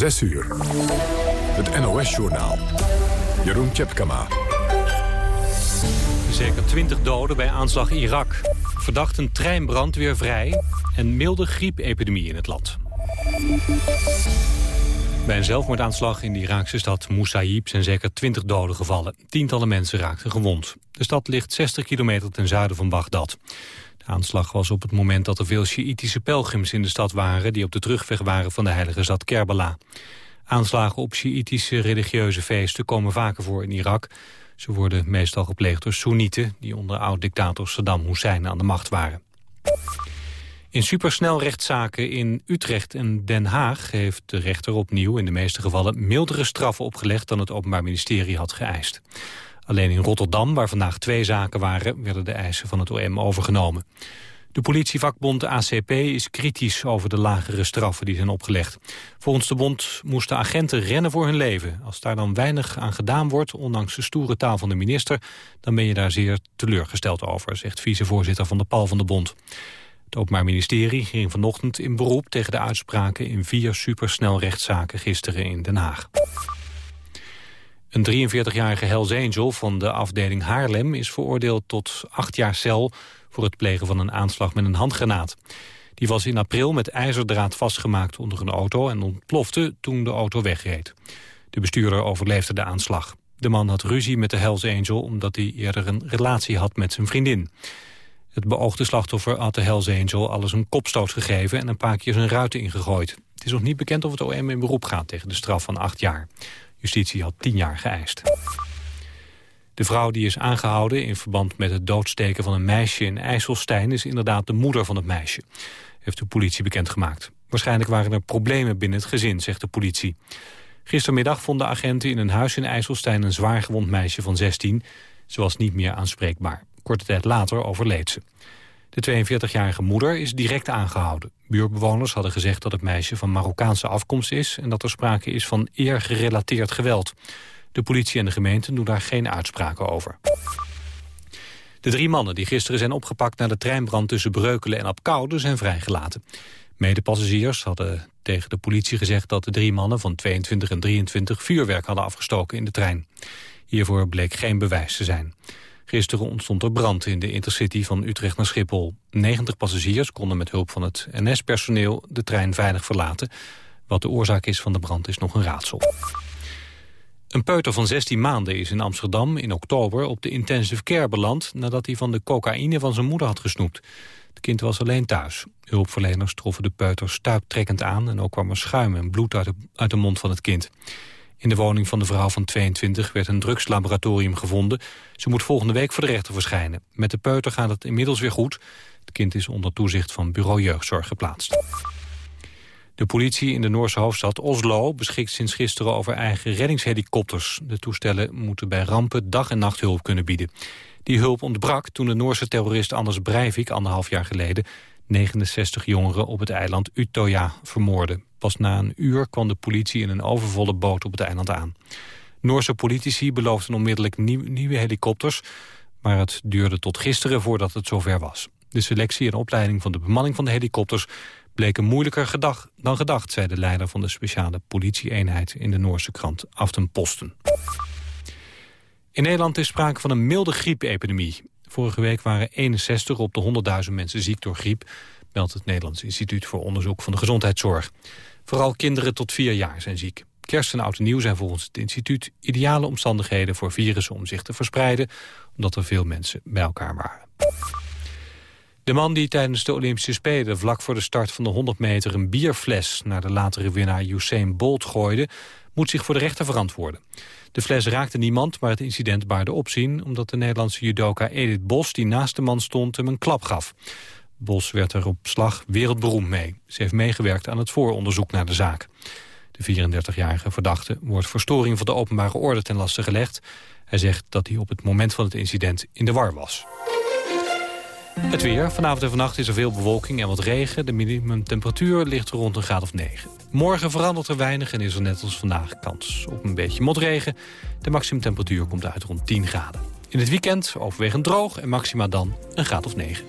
6 uur. Het NOS-journaal. Jeroen Tjepkama. Zeker 20 doden bij aanslag Irak. Verdacht een treinbrand weer vrij. En milde griepepidemie in het land. Bij een zelfmoordaanslag in de Iraakse stad Moussaïb zijn zeker 20 doden gevallen. Tientallen mensen raakten gewond. De stad ligt 60 kilometer ten zuiden van Bagdad. De aanslag was op het moment dat er veel Sjiïtische pelgrims in de stad waren... die op de terugweg waren van de heilige stad Kerbala. Aanslagen op Sjiïtische religieuze feesten komen vaker voor in Irak. Ze worden meestal gepleegd door Soenieten... die onder oud-dictator Saddam Hussein aan de macht waren. In supersnelrechtszaken in Utrecht en Den Haag heeft de rechter opnieuw in de meeste gevallen mildere straffen opgelegd dan het Openbaar Ministerie had geëist. Alleen in Rotterdam, waar vandaag twee zaken waren, werden de eisen van het OM overgenomen. De politievakbond ACP is kritisch over de lagere straffen die zijn opgelegd. Volgens de bond moesten agenten rennen voor hun leven. Als daar dan weinig aan gedaan wordt, ondanks de stoere taal van de minister... dan ben je daar zeer teleurgesteld over, zegt vicevoorzitter van de PAL van de bond. Het Openbaar Ministerie ging vanochtend in beroep tegen de uitspraken in vier supersnelrechtszaken gisteren in Den Haag. Een 43-jarige Hells Angel van de afdeling Haarlem is veroordeeld tot acht jaar cel voor het plegen van een aanslag met een handgranaat. Die was in april met ijzerdraad vastgemaakt onder een auto en ontplofte toen de auto wegreed. De bestuurder overleefde de aanslag. De man had ruzie met de Hells Angel omdat hij eerder een relatie had met zijn vriendin. Het beoogde slachtoffer had de Hells Angel alles een kopstoot gegeven... en een paar keer zijn ruiten ingegooid. Het is nog niet bekend of het OM in beroep gaat tegen de straf van acht jaar. Justitie had tien jaar geëist. De vrouw die is aangehouden in verband met het doodsteken van een meisje in IJsselstein... is inderdaad de moeder van het meisje, heeft de politie bekendgemaakt. Waarschijnlijk waren er problemen binnen het gezin, zegt de politie. Gistermiddag vonden agenten in een huis in IJsselstein een zwaargewond meisje van 16. Ze was niet meer aanspreekbaar. Korte tijd later overleed ze. De 42-jarige moeder is direct aangehouden. Buurbewoners hadden gezegd dat het meisje van Marokkaanse afkomst is... en dat er sprake is van eergerelateerd geweld. De politie en de gemeente doen daar geen uitspraken over. De drie mannen die gisteren zijn opgepakt na de treinbrand tussen Breukelen en Apkoude zijn vrijgelaten. Medepassagiers hadden tegen de politie gezegd dat de drie mannen van 22 en 23 vuurwerk hadden afgestoken in de trein. Hiervoor bleek geen bewijs te zijn. Gisteren ontstond er brand in de intercity van Utrecht naar Schiphol. 90 passagiers konden met hulp van het NS-personeel de trein veilig verlaten. Wat de oorzaak is van de brand is nog een raadsel. Een peuter van 16 maanden is in Amsterdam in oktober op de intensive care beland... nadat hij van de cocaïne van zijn moeder had gesnoept. Het kind was alleen thuis. Hulpverleners troffen de peuter stuiptrekkend aan... en ook kwam er schuim en bloed uit de, uit de mond van het kind. In de woning van de vrouw van 22 werd een drugslaboratorium gevonden. Ze moet volgende week voor de rechter verschijnen. Met de peuter gaat het inmiddels weer goed. Het kind is onder toezicht van bureau jeugdzorg geplaatst. De politie in de Noorse hoofdstad Oslo beschikt sinds gisteren over eigen reddingshelikopters. De toestellen moeten bij rampen dag en nacht hulp kunnen bieden. Die hulp ontbrak toen de Noorse terrorist Anders Breivik anderhalf jaar geleden 69 jongeren op het eiland Utøya vermoordde. Pas na een uur kwam de politie in een overvolle boot op het eiland aan. Noorse politici beloofden onmiddellijk nieuwe helikopters... maar het duurde tot gisteren voordat het zover was. De selectie en opleiding van de bemanning van de helikopters... bleken moeilijker dan gedacht, zei de leider van de speciale politieeenheid... in de Noorse krant Aftenposten. In Nederland is sprake van een milde griepepidemie. Vorige week waren 61 op de 100.000 mensen ziek door griep... meldt het Nederlands Instituut voor Onderzoek van de Gezondheidszorg. Vooral kinderen tot vier jaar zijn ziek. Kerst en oud en nieuw zijn volgens het instituut ideale omstandigheden voor virussen om zich te verspreiden, omdat er veel mensen bij elkaar waren. De man die tijdens de Olympische Spelen vlak voor de start van de 100 meter een bierfles naar de latere winnaar Usain Bolt gooide, moet zich voor de rechter verantwoorden. De fles raakte niemand, maar het incident baarde opzien... omdat de Nederlandse judoka Edith Bos, die naast de man stond, hem een klap gaf. Bos werd er op slag wereldberoemd mee. Ze heeft meegewerkt aan het vooronderzoek naar de zaak. De 34-jarige verdachte wordt verstoring van de openbare orde ten laste gelegd. Hij zegt dat hij op het moment van het incident in de war was. Het weer. Vanavond en vannacht is er veel bewolking en wat regen. De minimumtemperatuur ligt rond een graad of 9. Morgen verandert er weinig en is er net als vandaag kans op een beetje motregen. De maximumtemperatuur komt uit rond 10 graden. In het weekend overwegend droog en maxima dan een graad of 9.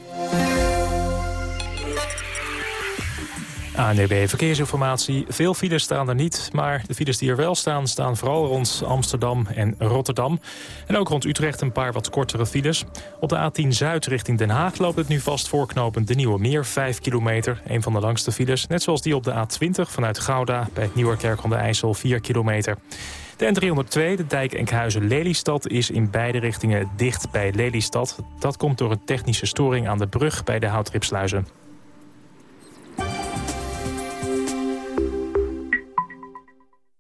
ANDB Verkeersinformatie. Veel files staan er niet, maar de files die er wel staan... staan vooral rond Amsterdam en Rotterdam. En ook rond Utrecht een paar wat kortere files. Op de A10 Zuid richting Den Haag loopt het nu vast voorknopend de Nieuwe Meer, 5 kilometer. Een van de langste files, net zoals die op de A20 vanuit Gouda... bij het Nieuwerkerk aan de IJssel, 4 kilometer. De N302, de dijk Enkhuizen-Lelystad, is in beide richtingen dicht bij Lelystad. Dat komt door een technische storing aan de brug bij de Houtripsluizen.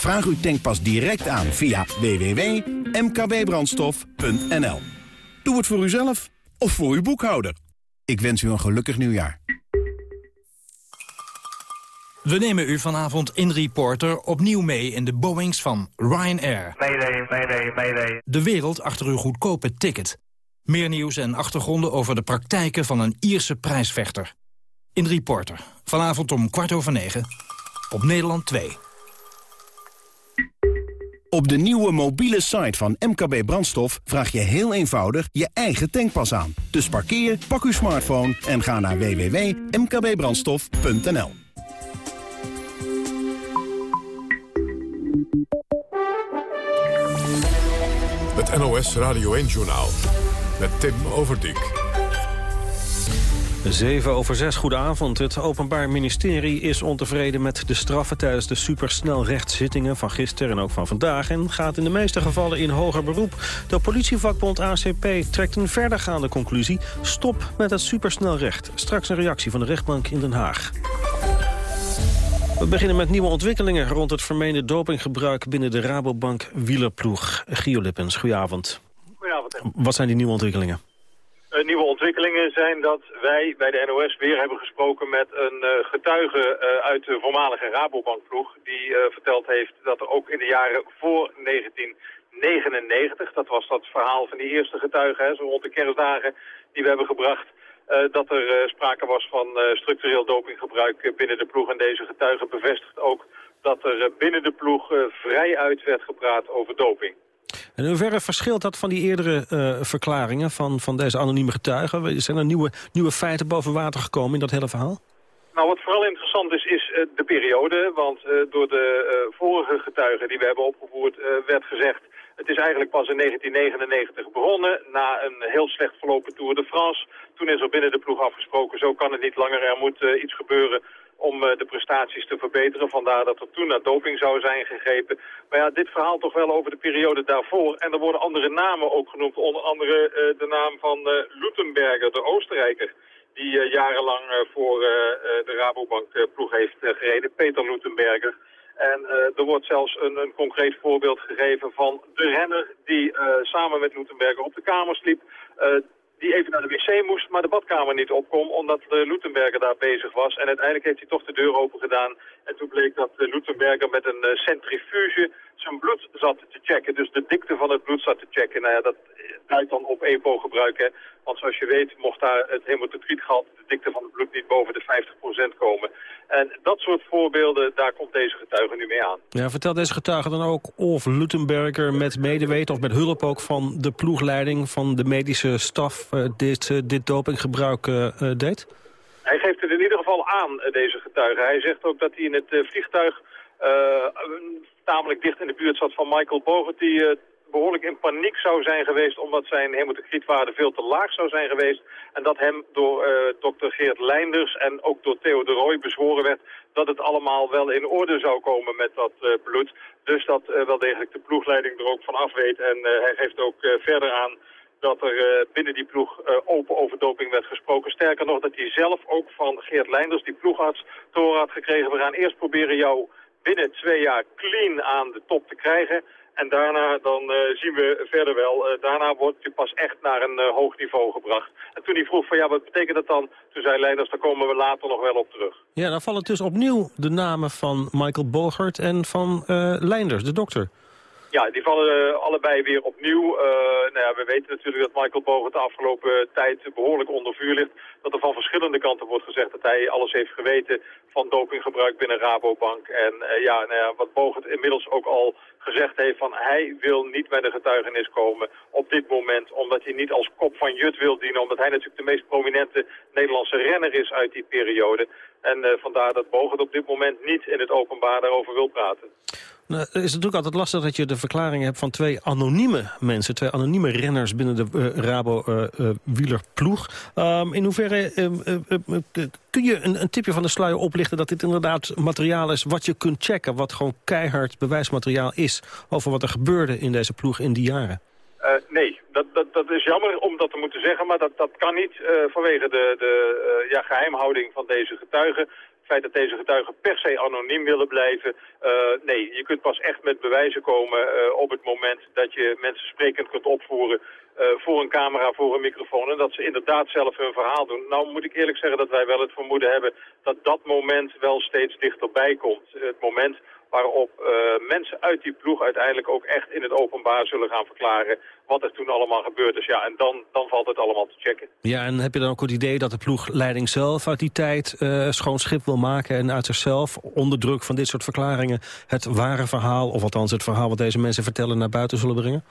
Vraag uw tankpas direct aan via www.mkbbrandstof.nl. Doe het voor uzelf of voor uw boekhouder. Ik wens u een gelukkig nieuwjaar. We nemen u vanavond in Reporter opnieuw mee in de Boeings van Ryanair. Mayday, mayday, mayday. De wereld achter uw goedkope ticket. Meer nieuws en achtergronden over de praktijken van een Ierse prijsvechter. In Reporter, vanavond om kwart over negen, op Nederland 2. Op de nieuwe mobiele site van MKB Brandstof vraag je heel eenvoudig je eigen tankpas aan. Dus parkeer, pak uw smartphone en ga naar www.mkbbrandstof.nl. Het NOS Radio 1-journaal met Tim Overdijk. 7 over 6, goedenavond. Het Openbaar Ministerie is ontevreden met de straffen... tijdens de supersnelrechtszittingen van gisteren en ook van vandaag... en gaat in de meeste gevallen in hoger beroep. De politievakbond ACP trekt een verdergaande conclusie... stop met het supersnelrecht. Straks een reactie van de rechtbank in Den Haag. We beginnen met nieuwe ontwikkelingen rond het vermeende dopinggebruik binnen de Rabobank wielerploeg. Gio Lippens, goedenavond. Goedenavond. Wat zijn die nieuwe ontwikkelingen? Uh, nieuwe ontwikkelingen zijn dat wij bij de NOS weer hebben gesproken met een uh, getuige uh, uit de voormalige Rabobankploeg. Die verteld heeft dat er ook in de jaren voor 1999, dat was dat verhaal van die eerste getuige, hè, zo rond de kerstdagen die we hebben gebracht, dat er sprake was van structureel dopinggebruik binnen de ploeg. En deze getuige bevestigt ook dat er binnen de ploeg vrij uit werd gepraat over doping. En in hoeverre verschilt dat van die eerdere verklaringen van, van deze anonieme getuigen? Zijn er nieuwe, nieuwe feiten boven water gekomen in dat hele verhaal? Nou, wat vooral interessant is, is de periode. Want door de vorige getuigen die we hebben opgevoerd werd gezegd... Het is eigenlijk pas in 1999 begonnen, na een heel slecht verlopen Tour de France. Toen is er binnen de ploeg afgesproken, zo kan het niet langer, er moet iets gebeuren om uh, de prestaties te verbeteren. Vandaar dat er toen naar doping zou zijn gegrepen. Maar ja, dit verhaal toch wel over de periode daarvoor. En er worden andere namen ook genoemd, onder andere uh, de naam van Lutenberger, de Oostenrijker die jarenlang voor de Rabobank ploeg heeft gereden, Peter Lutenberger. En er wordt zelfs een, een, concreet voorbeeld gegeven van de renner die samen met Lutenberger op de kamer sliep die even naar de wc moest, maar de badkamer niet opkom, omdat de Lutenberger daar bezig was. En uiteindelijk heeft hij toch de deur open gedaan. En toen bleek dat de Lutenberger met een uh, centrifuge zijn bloed zat te checken. Dus de dikte van het bloed zat te checken. Nou ja, dat duidt dan op EPO gebruiken. Want zoals je weet mocht daar het hematocrietgehalte, de dikte van het bloed, niet boven de 50% komen. En dat soort voorbeelden, daar komt deze getuige nu mee aan. Ja, vertelt deze getuige dan ook of Lutenberger met medeweten of met hulp ook van de ploegleiding van de medische staf uh, dit, uh, dit dopinggebruik uh, deed? Hij geeft het in ieder geval aan, deze getuige. Hij zegt ook dat hij in het vliegtuig tamelijk dicht in de buurt zat van Michael Bogert... die behoorlijk in paniek zou zijn geweest... omdat zijn hematocrietwaarde veel te laag zou zijn geweest. En dat hem door uh, dokter Geert Leinders en ook door Theo de Rooij bezworen werd... dat het allemaal wel in orde zou komen met dat uh, bloed. Dus dat wel degelijk de ploegleiding er ook van af weet. En hij geeft ook verder aan dat er binnen die ploeg open over doping werd gesproken. Sterker nog dat hij zelf ook van Geert Leinders, die ploegarts, te had gekregen... we gaan eerst proberen jou binnen twee jaar clean aan de top te krijgen. En daarna dan zien we verder wel. daarna wordt hij pas echt naar een hoog niveau gebracht. En toen hij vroeg van ja, wat betekent dat dan? Toen zei Leiders, daar komen we later nog wel op terug. Ja, dan vallen dus opnieuw de namen van Michael Bogert en van Leinders, de dokter. Ja, die vallen uh, allebei weer opnieuw. Uh, nou ja, we weten natuurlijk dat Michael Bogert de afgelopen tijd behoorlijk onder vuur ligt. Dat er van verschillende kanten wordt gezegd dat hij alles heeft geweten van dopinggebruik binnen Rabobank. En uh, ja, nou ja, wat Bogert inmiddels ook al gezegd heeft van hij wil niet bij de getuigenis komen op dit moment. Omdat hij niet als kop van Jut wil dienen. Omdat hij natuurlijk de meest prominente Nederlandse renner is uit die periode. En vandaar dat Bogert op dit moment niet in het openbaar daarover wil praten. Nou, het is natuurlijk altijd lastig dat je de verklaring hebt van twee anonieme mensen. Twee anonieme renners binnen de uh, Rabo-wielerploeg. Uh, um, in hoeverre uh, kun je een, een, tipje van de sluier oplichten... dat dit inderdaad materiaal is wat je kunt checken... wat gewoon keihard bewijsmateriaal is... over wat er gebeurde in deze ploeg in die jaren? nee, dat, dat, dat is jammer om dat te moeten zeggen, maar dat, dat kan niet vanwege de, de ja, geheimhouding van deze getuigen feit dat deze getuigen per se anoniem willen blijven. Uh, nee, je kunt pas echt met bewijzen komen uh, op het moment dat je mensen sprekend kunt opvoeren uh, voor een camera, voor een microfoon. En dat ze inderdaad zelf hun verhaal doen. Nou moet ik eerlijk zeggen dat wij wel het vermoeden hebben dat dat moment wel steeds dichterbij komt. Het moment waarop uh, mensen uit die ploeg uiteindelijk ook echt in het openbaar zullen gaan verklaren wat er toen allemaal gebeurd is. Ja, en dan, dan valt het allemaal te checken. Ja, en heb je dan ook het idee dat de ploegleiding zelf uit die tijd uh, schoon schip wil maken en uit zichzelf onder druk van dit soort verklaringen het ware verhaal, of althans het verhaal wat deze mensen vertellen, naar buiten zullen brengen?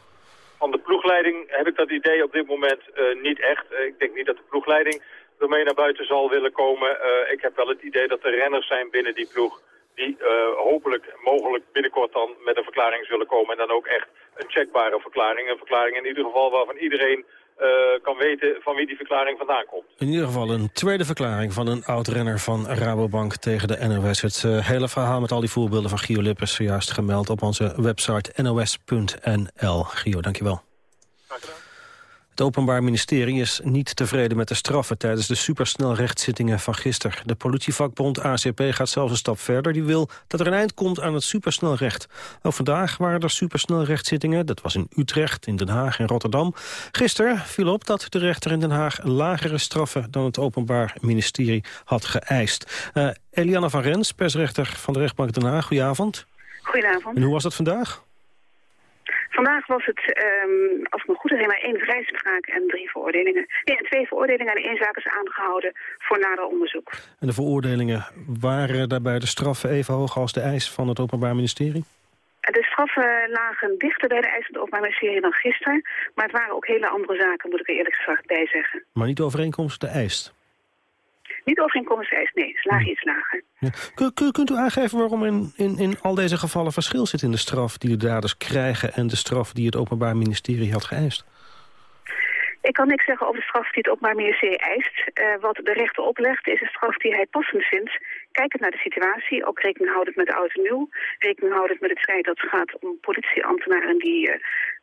Van de ploegleiding heb ik dat idee op dit moment uh, niet echt. ik denk niet dat de ploegleiding ermee naar buiten zal willen komen. ik heb wel het idee dat er renners zijn binnen die ploeg die uh, hopelijk mogelijk binnenkort dan met een verklaring zullen komen. En dan ook echt een checkbare verklaring. Een verklaring in ieder geval waarvan iedereen uh, kan weten van wie die verklaring vandaan komt. In ieder geval een tweede verklaring van een oud-renner van Rabobank tegen de NOS. Het uh, hele verhaal met al die voorbeelden van Gio Lippers zojuist gemeld op onze website nos.nl. Gio, dankjewel. Het Openbaar Ministerie is niet tevreden met de straffen... tijdens de supersnelrechtszittingen van gisteren. De politievakbond ACP gaat zelfs een stap verder. Die wil dat er een eind komt aan het supersnelrecht. Ook vandaag waren er supersnelrechtszittingen. Dat was in Utrecht, in Den Haag en Rotterdam. Gisteren viel op dat de rechter in Den Haag... lagere straffen dan het Openbaar Ministerie had geëist. Uh, Eliana van Rens, persrechter van de rechtbank Den Haag. Goedenavond. Goedenavond. En hoe was dat vandaag? Vandaag was het, um, als ik me goed herinner, één vrijspraak en drie veroordelingen. Nee, en twee veroordelingen en één zaak is aangehouden voor nader onderzoek. En de veroordelingen, waren daarbij de straffen even hoog als de eis van het Openbaar Ministerie? De straffen lagen dichter bij de eisen van het Openbaar Ministerie dan gisteren. Maar het waren ook hele andere zaken, moet ik er eerlijk gezegd bij zeggen. Maar niet overeenkomst de eist? Niet overeenkomsteis, nee. Slaag iets lager. Ja. kunt u aangeven waarom in, in, in al deze gevallen verschil zit in de straf die de daders krijgen... en de straf die het Openbaar Ministerie had geëist? Ik kan niks zeggen over de straf die het Openbaar Ministerie eist. Uh, wat de rechter oplegt is een straf die hij passend vindt. Kijkend naar de situatie, ook rekening houdend met oud en nieuw. Rekening houdend met het feit dat het gaat om politieambtenaren die uh,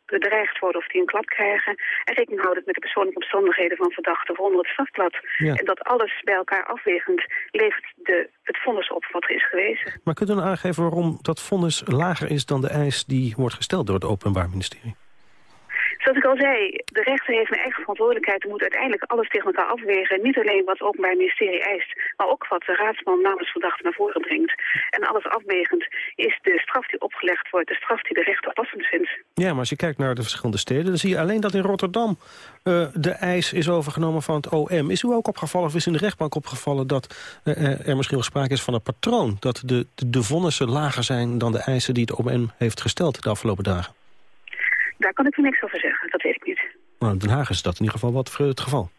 bedreigd worden of die een klap krijgen. En rekening houden met de persoonlijke omstandigheden van verdachten voor onder het strafblad. En dat alles bij elkaar afwegend levert de, het vonnis op wat er is gewezen. Maar kunt u dan aangeven waarom dat vonnis lager is dan de eis die wordt gesteld door het Openbaar Ministerie? Zoals ik al zei, de rechter heeft een eigen verantwoordelijkheid. en moet uiteindelijk alles tegen elkaar afwegen. Niet alleen wat het Openbaar Ministerie eist, maar ook wat de raadsman namens verdachte naar voren brengt. En alles afwegend is de straf die opgelegd wordt, de straf die de rechter passend vindt. Ja, maar als je kijkt naar de verschillende steden, dan zie je alleen dat in Rotterdam uh, de eis is overgenomen van het OM. Is u ook opgevallen, of is in de rechtbank opgevallen dat uh, er misschien wel sprake is van een patroon? Dat de, de, de vonnissen lager zijn dan de eisen die het OM heeft gesteld de afgelopen dagen? Daar kan ik u niks over zeggen, dat weet ik niet. Nou, in Den Haag is dat in ieder geval wat het geval.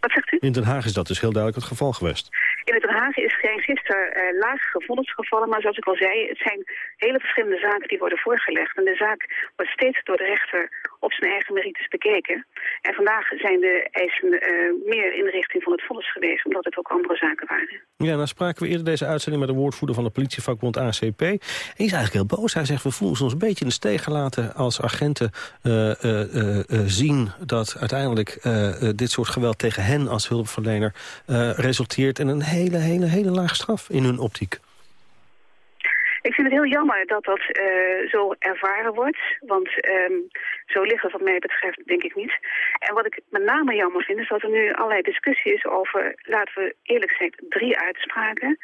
Wat zegt u? In Den Haag is dat dus heel duidelijk het geval geweest. In Den Haag is geen gisteren uh, lage vonnisgevallen, maar zoals ik al zei, het zijn hele verschillende zaken die worden voorgelegd. En de zaak wordt steeds door de rechter op zijn eigen merites bekeken. En vandaag zijn de eisen uh, meer in de richting van het vonnis geweest, omdat het ook andere zaken waren. Ja, nou spraken we eerder deze uitzending met de woordvoerder van de politievakbond ACP. Die is eigenlijk heel boos. Hij zegt, we voelen ons een beetje in de steeg gelaten als agenten uh, zien dat uiteindelijk dit soort geweld tegen hen als hulpverlener resulteert in een hele, hele, hele lage straf in hun optiek. Ik vind het heel jammer dat dat uh, zo ervaren wordt. Want um, zo liggen wat mij betreft denk ik niet. En wat ik met name jammer vind is dat er nu allerlei discussie is over, laten we eerlijk zijn, drie uitspraken.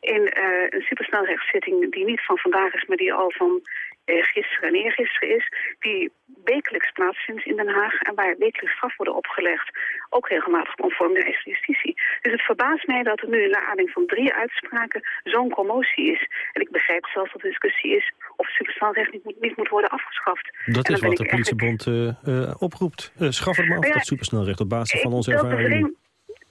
In uh, een supersnelrechtszitting die niet van vandaag is, maar die al van uh, gisteren en eergisteren is, die wekelijks plaatsvindt in Den Haag en waar wekelijks straf worden opgelegd, ook regelmatig conform de justitie. Dus het verbaast mij dat er nu in aanleiding van drie uitspraken zo'n commotie is. En ik begrijp zelfs dat de discussie is of het supersnelrecht niet moet, niet moet worden afgeschaft. Dat is wat de politiebond eigenlijk... uh, oproept. schaf het maar af, nou ja, dat supersnelrecht, op basis van onze ervaring.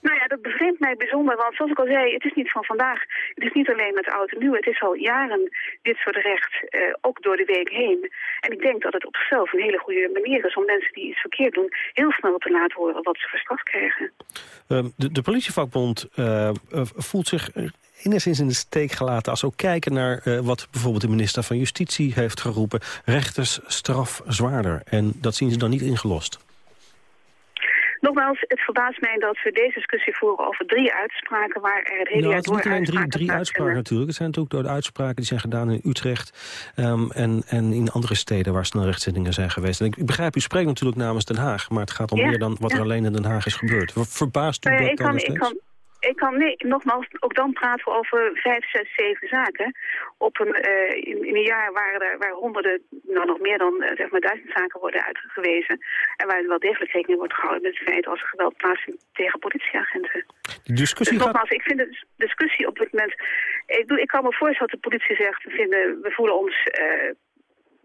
Nou ja, dat bevreemdt mij bijzonder, want zoals ik al zei, het is niet van vandaag. Het is niet alleen met oud en nieuw, het is al jaren dit soort recht, uh, ook door de week heen. En ik denk dat het op zichzelf een hele goede manier is om mensen die iets verkeerd doen, heel snel te laten horen wat ze voor krijgen. Uh, de, politievakbond uh, voelt zich enigszins in de steek gelaten... als we ook kijken naar wat bijvoorbeeld de minister van Justitie heeft geroepen... rechters straf zwaarder. En dat zien ze dan niet ingelost. Nogmaals, het verbaast mij dat we deze discussie voeren over drie uitspraken... waar er het hele nou, jaar door Het is niet alleen drie, drie uitspraken natuurlijk. Het zijn ook door de uitspraken die zijn gedaan in Utrecht... Um, en, en in andere steden waar snelrechtszittingen zijn geweest. En ik, ik, begrijp, u spreekt natuurlijk namens Den Haag... maar het gaat om ja, meer dan wat ja. er alleen in Den Haag is gebeurd. Verbaast u nou, dat ik dan kan, ik kan, ik kan, nee, nogmaals, ook dan praten we over vijf, zes, zeven zaken. Op een, uh, in, in, een jaar waar er waar honderden, nou nog meer dan uh, zeg maar duizend zaken worden uitgewezen. En waar wel degelijk rekening wordt gehouden met het feit als er geweld plaatsvindt tegen politieagenten. Die discussie dus nogmaals, ik vind de discussie op dit moment... Ik, bedoel, ik kan me voorstellen dat de politie zegt, we, vinden, we voelen ons... Uh,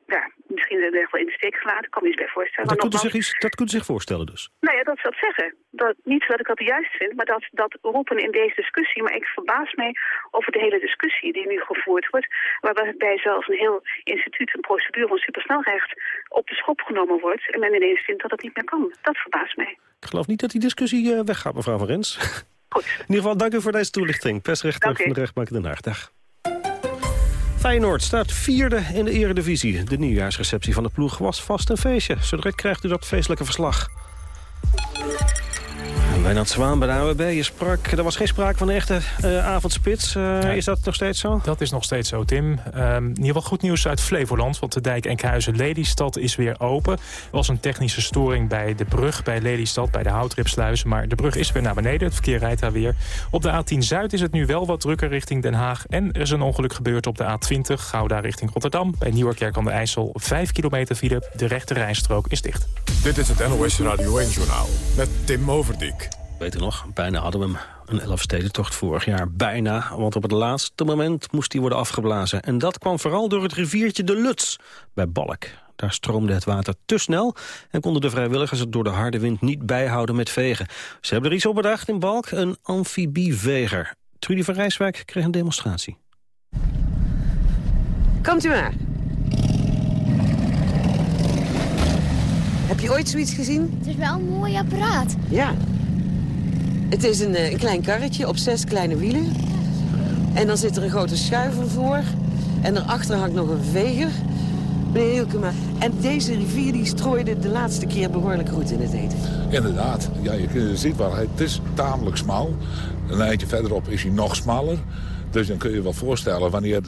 ja, misschien er wel in de steek gelaten. Ik kan me iets bij voorstellen. Dat kunt, u zich, iets, dat kunt u zich voorstellen dus? Nou ja, dat ze dat zeggen. Dat, niet dat ik dat juist vind, maar dat, dat roepen in deze discussie. Maar ik verbaas mij over de hele discussie die nu gevoerd wordt. Waarbij zelfs een heel instituut, een procedure van supersnelrecht op de schop genomen wordt. En men ineens vindt dat het niet meer kan. Dat verbaast mij. Ik geloof niet dat die discussie uh, weggaat, mevrouw Van Rens. Goed. In ieder geval, dank u voor deze toelichting. Persrechter van de rechtbank Den Haag. Dag. Feyenoord staat vierde in de eredivisie. De nieuwjaarsreceptie van de ploeg was vast een feestje. Zo direct krijgt u dat feestelijke verslag. Wijnand Zwaan bij de AWB, je sprak, er was geen sprake van een echte uh, avondspits. Uh, nee. Is dat nog steeds zo? Dat is nog steeds zo, Tim. Um, in ieder geval goed nieuws uit Flevoland, want de dijk Enkhuizen-Lelystad is weer open. Er was een technische storing bij de brug bij Lelystad, bij de Houtripsluis. Maar de brug is weer naar beneden, het verkeer rijdt daar weer. Op de A10 Zuid is het nu wel wat drukker richting Den Haag. En er is een ongeluk gebeurd op de A20, Gouda richting Rotterdam. Bij Nieuwerkerk aan de IJssel, 5 kilometer file. De rechte rijstrook is dicht. Dit is het NOS Radio 1-journaal met Tim Overdijk. Weet u nog, bijna hadden we hem. Een Elfstedentocht vorig jaar. Bijna, want op het laatste moment moest hij worden afgeblazen. En dat kwam vooral door het riviertje de Luts bij Balk. Daar stroomde het water te snel en konden de vrijwilligers het door de harde wind niet bijhouden met vegen. Ze hebben er iets op bedacht in Balk, een amfibieveger. Trudy van Rijswijk kreeg een demonstratie. Komt u maar. Heb je ooit zoiets gezien? Het is wel een mooi apparaat. Ja, het is een, een, klein karretje op zes kleine wielen. En dan zit er een grote schuiver voor. En daarachter hangt nog een veger. Meneer Hielkema, en deze rivier die strooide de laatste keer behoorlijk goed in het eten. Inderdaad. Ja, je ziet wel, het is tamelijk smal. Een eindje verderop is hij nog smaller. Dus dan kun je wel voorstellen, wanneer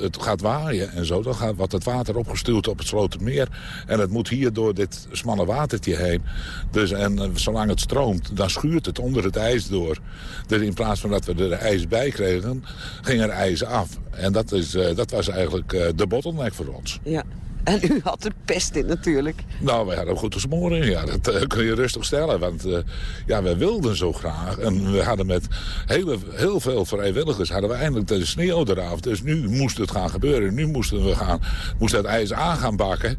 het gaat waaien en zo... dan gaat, wordt het water opgestuurd op het Slotermeer. En het moet hier door dit smalle watertje heen. Dus, en uh, zolang het stroomt, dan schuurt het onder het ijs door. Dus in plaats van dat we er ijs bij kregen, ging er ijs af. En dat, is, uh, dat was eigenlijk uh, de bottleneck voor ons. Ja. En u had er pest in natuurlijk. Nou, wij hadden goed te smoren. Ja, dat uh, kun je rustig stellen. Want uh, ja, we wilden zo graag. En we hadden met hele, heel veel vrijwilligers hadden we eindelijk de sneeuw eraf. Dus nu moest het gaan gebeuren. Nu moesten we gaan, moest het ijs aan gaan bakken.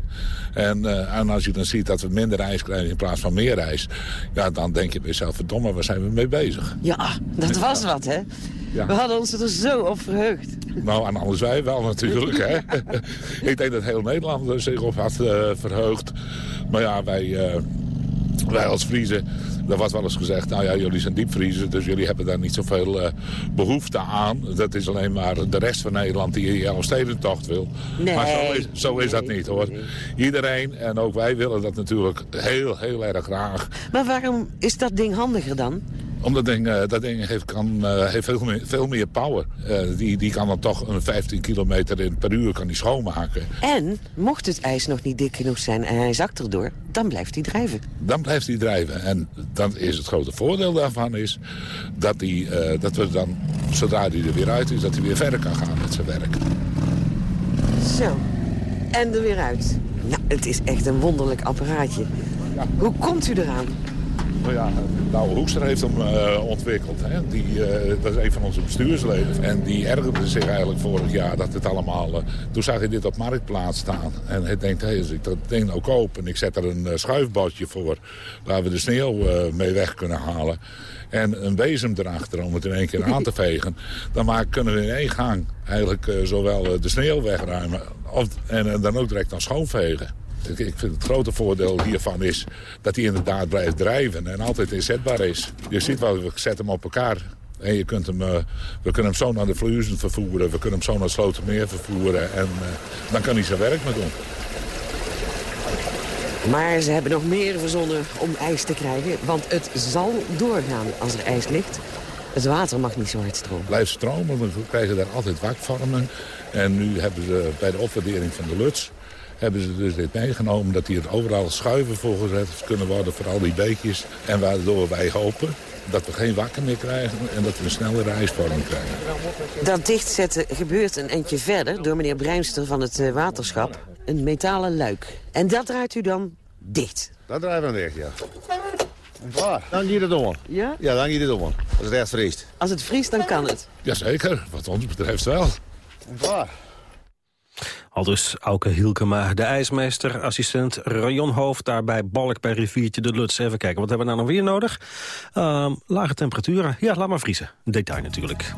En, uh, en als je dan ziet dat we minder ijs krijgen in plaats van meer ijs... ja, dan denk je bij jezelf, verdomme, waar zijn we mee bezig? Ja, dat was wat, hè? Ja. We hadden ons er zo op verheugd. Nou, en anders wij wel natuurlijk. Hè? ik denk dat heel Nederland zich op had uh, verheugd. Maar ja, wij, uh, wij als Friese, er wordt wel eens gezegd... nou ja, jullie zijn diepvriezen, dus jullie hebben daar niet zoveel uh, behoefte aan. Dat is alleen maar de rest van Nederland die jouw stedentocht wil. Nee, maar zo is, zo is dat niet, hoor. Iedereen, en ook wij willen dat natuurlijk heel, heel erg graag. Maar waarom is dat ding handiger dan? Omdat ding, uh, dat ding heeft, kan, uh, heeft veel, meer, veel meer power. Uh, die, die kan dan toch een 15 kilometer per uur kan die schoonmaken. En mocht het ijs nog niet dik genoeg zijn en hij zakt erdoor... dan blijft hij drijven. Dan blijft hij drijven. En dan is het grote voordeel daarvan is dat, die, dat we dan, zodra hij er weer uit is... dat hij weer verder kan gaan met zijn werk. Zo. En er weer uit. Nou, het is echt een wonderlijk apparaatje. Ja. Hoe komt u eraan? Nou ja, Douwe Hoekster heeft hem uh, ontwikkeld. Hè. Die, uh, dat is een van onze bestuursleden. En die ergerde zich eigenlijk vorig jaar dat het allemaal... Uh, toen zag hij dit op Marktplaats staan. En hij denkt, hey, als ik dat ding nou koop en ik zet er een schuifbadje voor... waar we de sneeuw mee weg kunnen halen... en een bezem erachter om het in één keer aan te vegen... dan maar kunnen we in één gang eigenlijk zowel de sneeuw wegruimen... Of, en dan ook direct aan schoonvegen. Ik vind het grote voordeel hiervan is dat hij inderdaad blijft drijven en altijd inzetbaar is. Je ziet wel, we zetten hem op elkaar. En je kunt hem, uh, we kunnen hem zo naar de Vluizen vervoeren, we kunnen hem zo naar het Slotermeer vervoeren. En uh, dan kan hij zijn werk mee doen. Maar ze hebben nog meer verzonnen om ijs te krijgen. Want het zal doorgaan als er ijs ligt. Het water mag niet zo hard stromen. Blijft stromen, we krijgen daar altijd wakvormen. En nu hebben ze bij de opwaardering van de Luts hebben ze dus dit meegenomen dat hier overal schuiven voor gezet kunnen worden voor al die beekjes. En waardoor wij hopen dat we geen wakker meer krijgen en dat we een snelle reisvorm krijgen. Dat dichtzetten gebeurt een eindje verder door meneer Breinster van het waterschap. Een metalen luik. En dat draait u dan dicht? Dat draait dan dicht, ja. Waar? Dan je het om. Ja? Ja, dan je het om. Als het echt vriest. Als het vriest, dan kan het. Jazeker, wat ons betreft wel. Waar? Al dus Auke Hielkema, de ijsmeester, assistent rayonhoofd... daar bij Balk bij Riviertje de Luts. Even kijken, wat hebben we nou nog weer nodig? Uh, lage temperaturen. Ja, laat maar vriezen. Detail natuurlijk.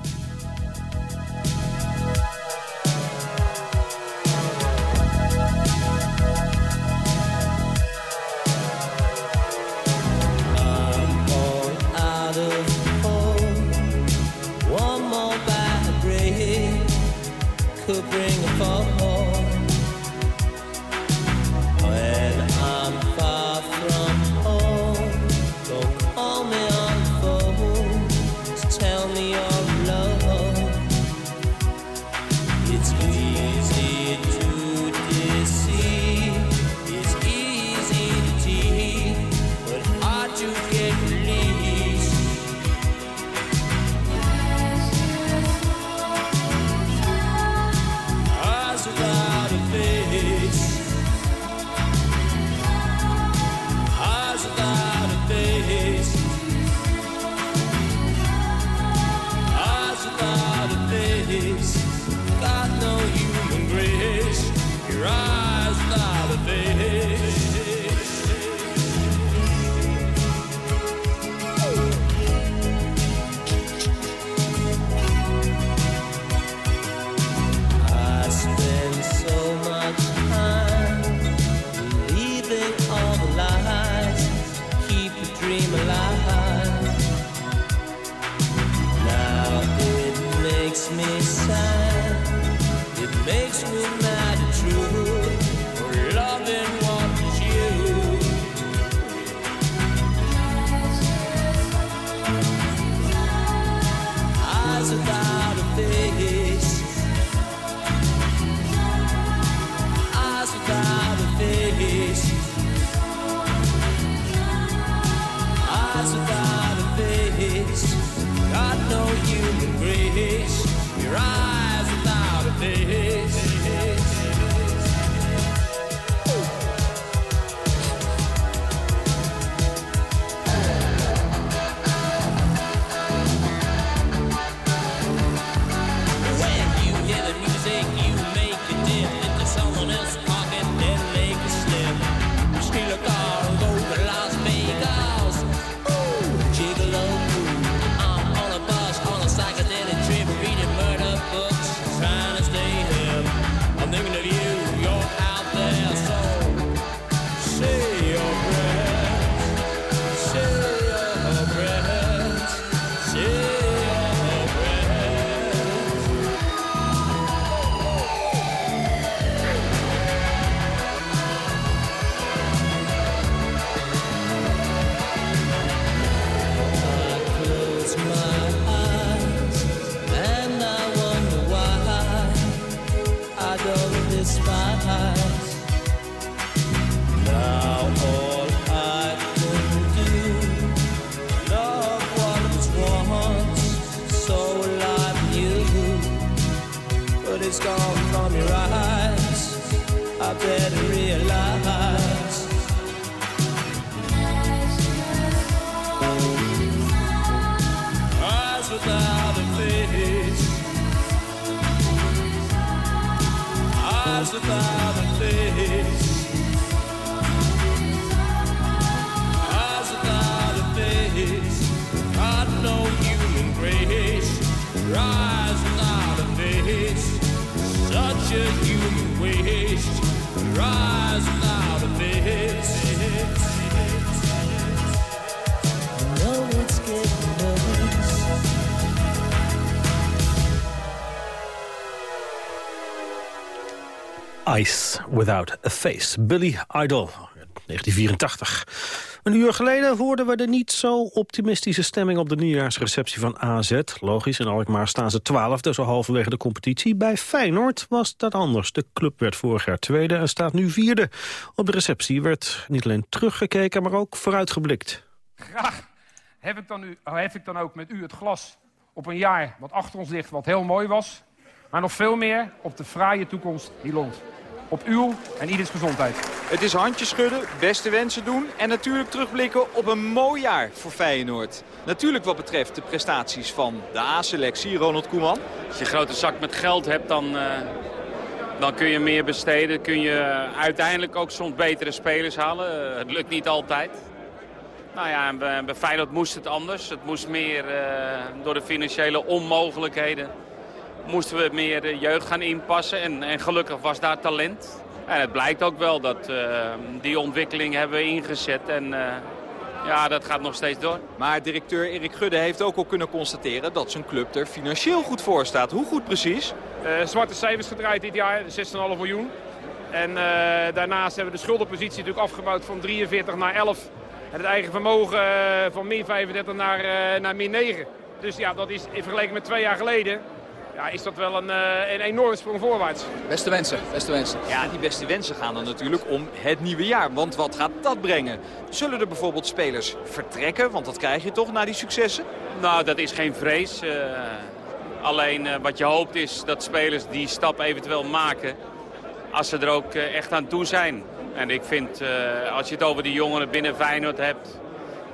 Without a Face. Billy Idol, 1984. Een uur geleden hoorden we de niet zo optimistische stemming... op de nieuwjaarsreceptie van AZ. Logisch, in Alkmaar staan ze twaalfde, zo halverwege de competitie. Bij Feyenoord was dat anders. De club werd vorig jaar tweede en staat nu vierde. Op de receptie werd niet alleen teruggekeken, maar ook vooruitgeblikt. Graag heb ik, dan u, hef ik dan ook met u het glas op een jaar wat achter ons ligt, wat heel mooi was. Maar nog veel meer op de fraaie toekomst die loont. Op uw en ieders gezondheid. Het is handjes schudden, beste wensen doen en natuurlijk terugblikken op een mooi jaar voor Feyenoord. Natuurlijk wat betreft de prestaties van de A-selectie, Ronald Koeman. Als je een grote zak met geld hebt, dan, eh, dan kun je meer besteden. Kun je uiteindelijk ook soms betere spelers halen. Eh, het lukt niet altijd. Nou ja, en bij, Feyenoord moest het anders. Het moest meer eh, door de financiële onmogelijkheden. Moesten we meer de jeugd gaan inpassen. En, en gelukkig was daar talent. En het blijkt ook wel dat eh, die ontwikkeling hebben we ingezet. En eh, ja, dat gaat nog steeds door. Maar directeur Erik Gudde heeft ook al kunnen constateren dat zijn club er financieel goed voor staat. Hoe goed precies? Eh, zwarte cijfers gedraaid dit jaar, 6,5 miljoen. En eh, daarnaast hebben we de schuldenpositie natuurlijk afgebouwd van 43 naar 11. En het eigen vermogen van min 35 naar, eh, naar min 9. Dus ja, dat is in vergelijking met twee jaar geleden... Ja, is dat wel een, eh, een enorme sprong voorwaarts. Beste wensen, beste wensen. Ja, die beste wensen gaan dan natuurlijk om het nieuwe jaar. Want wat gaat dat brengen? Zullen er bijvoorbeeld spelers vertrekken? Want dat krijg je toch na die successen? Nou, dat is geen vrees. Eh, alleen eh, wat je hoopt is dat spelers die stap eventueel maken... als ze er ook echt aan toe zijn. En ik vind, eh, als je het over de jongeren binnen Feyenoord hebt...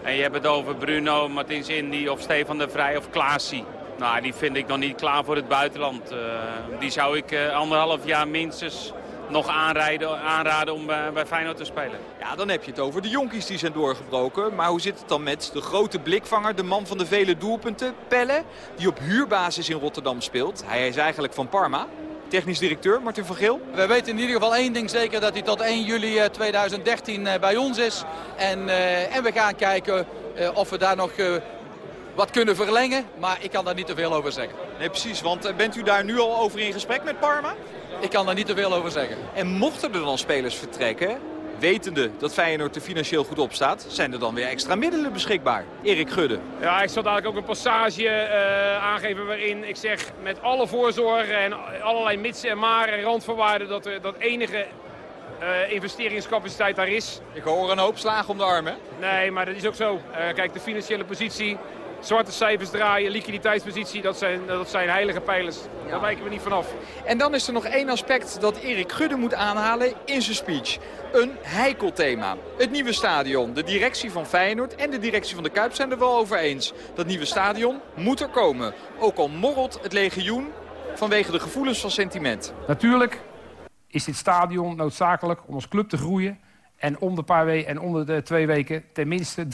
en je hebt het over Bruno, Martins Indy of Stefan de Vrij of Klaasie... Nou, die vind ik nog niet klaar voor het buitenland. Eh, die zou ik eh, anderhalf jaar minstens nog aanrijden, aanraden om bij, bij Feyenoord te spelen. Ja, dan heb je het over de jonkies die zijn doorgebroken. Maar hoe zit het dan met de grote blikvanger, de man van de vele doelpunten, Pelle, die op huurbasis in Rotterdam speelt. Hij is eigenlijk van Parma. Technisch directeur Martin van Geel. We weten in ieder geval één ding zeker, dat hij tot 1 juli eh, 2013 eh, bij ons is. En, eh, en we gaan kijken eh, of we daar nog eh, wat kunnen verlengen, maar ik kan daar niet te veel over zeggen. Nee, precies, want eh, bent u daar nu al over in gesprek met Parma? Ik kan daar niet te veel over zeggen. En mochten er dan spelers vertrekken, wetende dat Feyenoord er financieel goed op staat, zijn er dan weer extra middelen beschikbaar? Erik Gudde. Ja, ik zal dadelijk ook een passage eh, aangeven waarin ik zeg met alle voorzorgen en allerlei mitsen en maren en randvoorwaarden dat, er, dat enige eh, investeringscapaciteit daar is. Ik hoor een hoop slagen om de armen. Nee, maar dat is ook zo. Eh, kijk, de financiële positie, zwarte cijfers draaien, liquiditeitspositie, dat zijn, dat zijn heilige pijlers. Daar wijken we niet vanaf. En dan is er nog één aspect dat Erik Gudde moet aanhalen in zijn speech. Een heikel thema. Het nieuwe stadion. De directie van Feyenoord en de directie van de Kuip zijn er wel over eens. Dat nieuwe stadion moet er komen. Ook al morrelt het legioen vanwege de gevoelens van sentiment. Natuurlijk is dit stadion noodzakelijk om als club te groeien. En om de paar weken en om de twee weken tenminste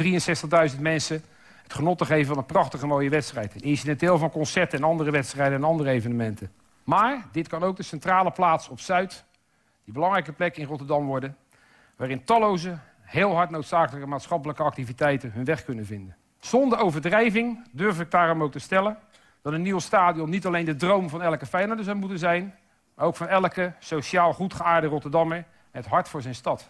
63.000 mensen het genot te geven van een prachtige mooie wedstrijd. Een incidenteel van concerten en andere wedstrijden en andere evenementen. Maar dit kan ook de centrale plaats op Zuid, die belangrijke plek in Rotterdam worden, waarin talloze, heel hard noodzakelijke maatschappelijke activiteiten hun weg kunnen vinden. Zonder overdrijving durf ik daarom ook te stellen dat een nieuw stadion niet alleen de droom van elke Feyenoorder zou moeten zijn, maar ook van elke sociaal goed geaarde Rotterdammer met hart voor zijn stad.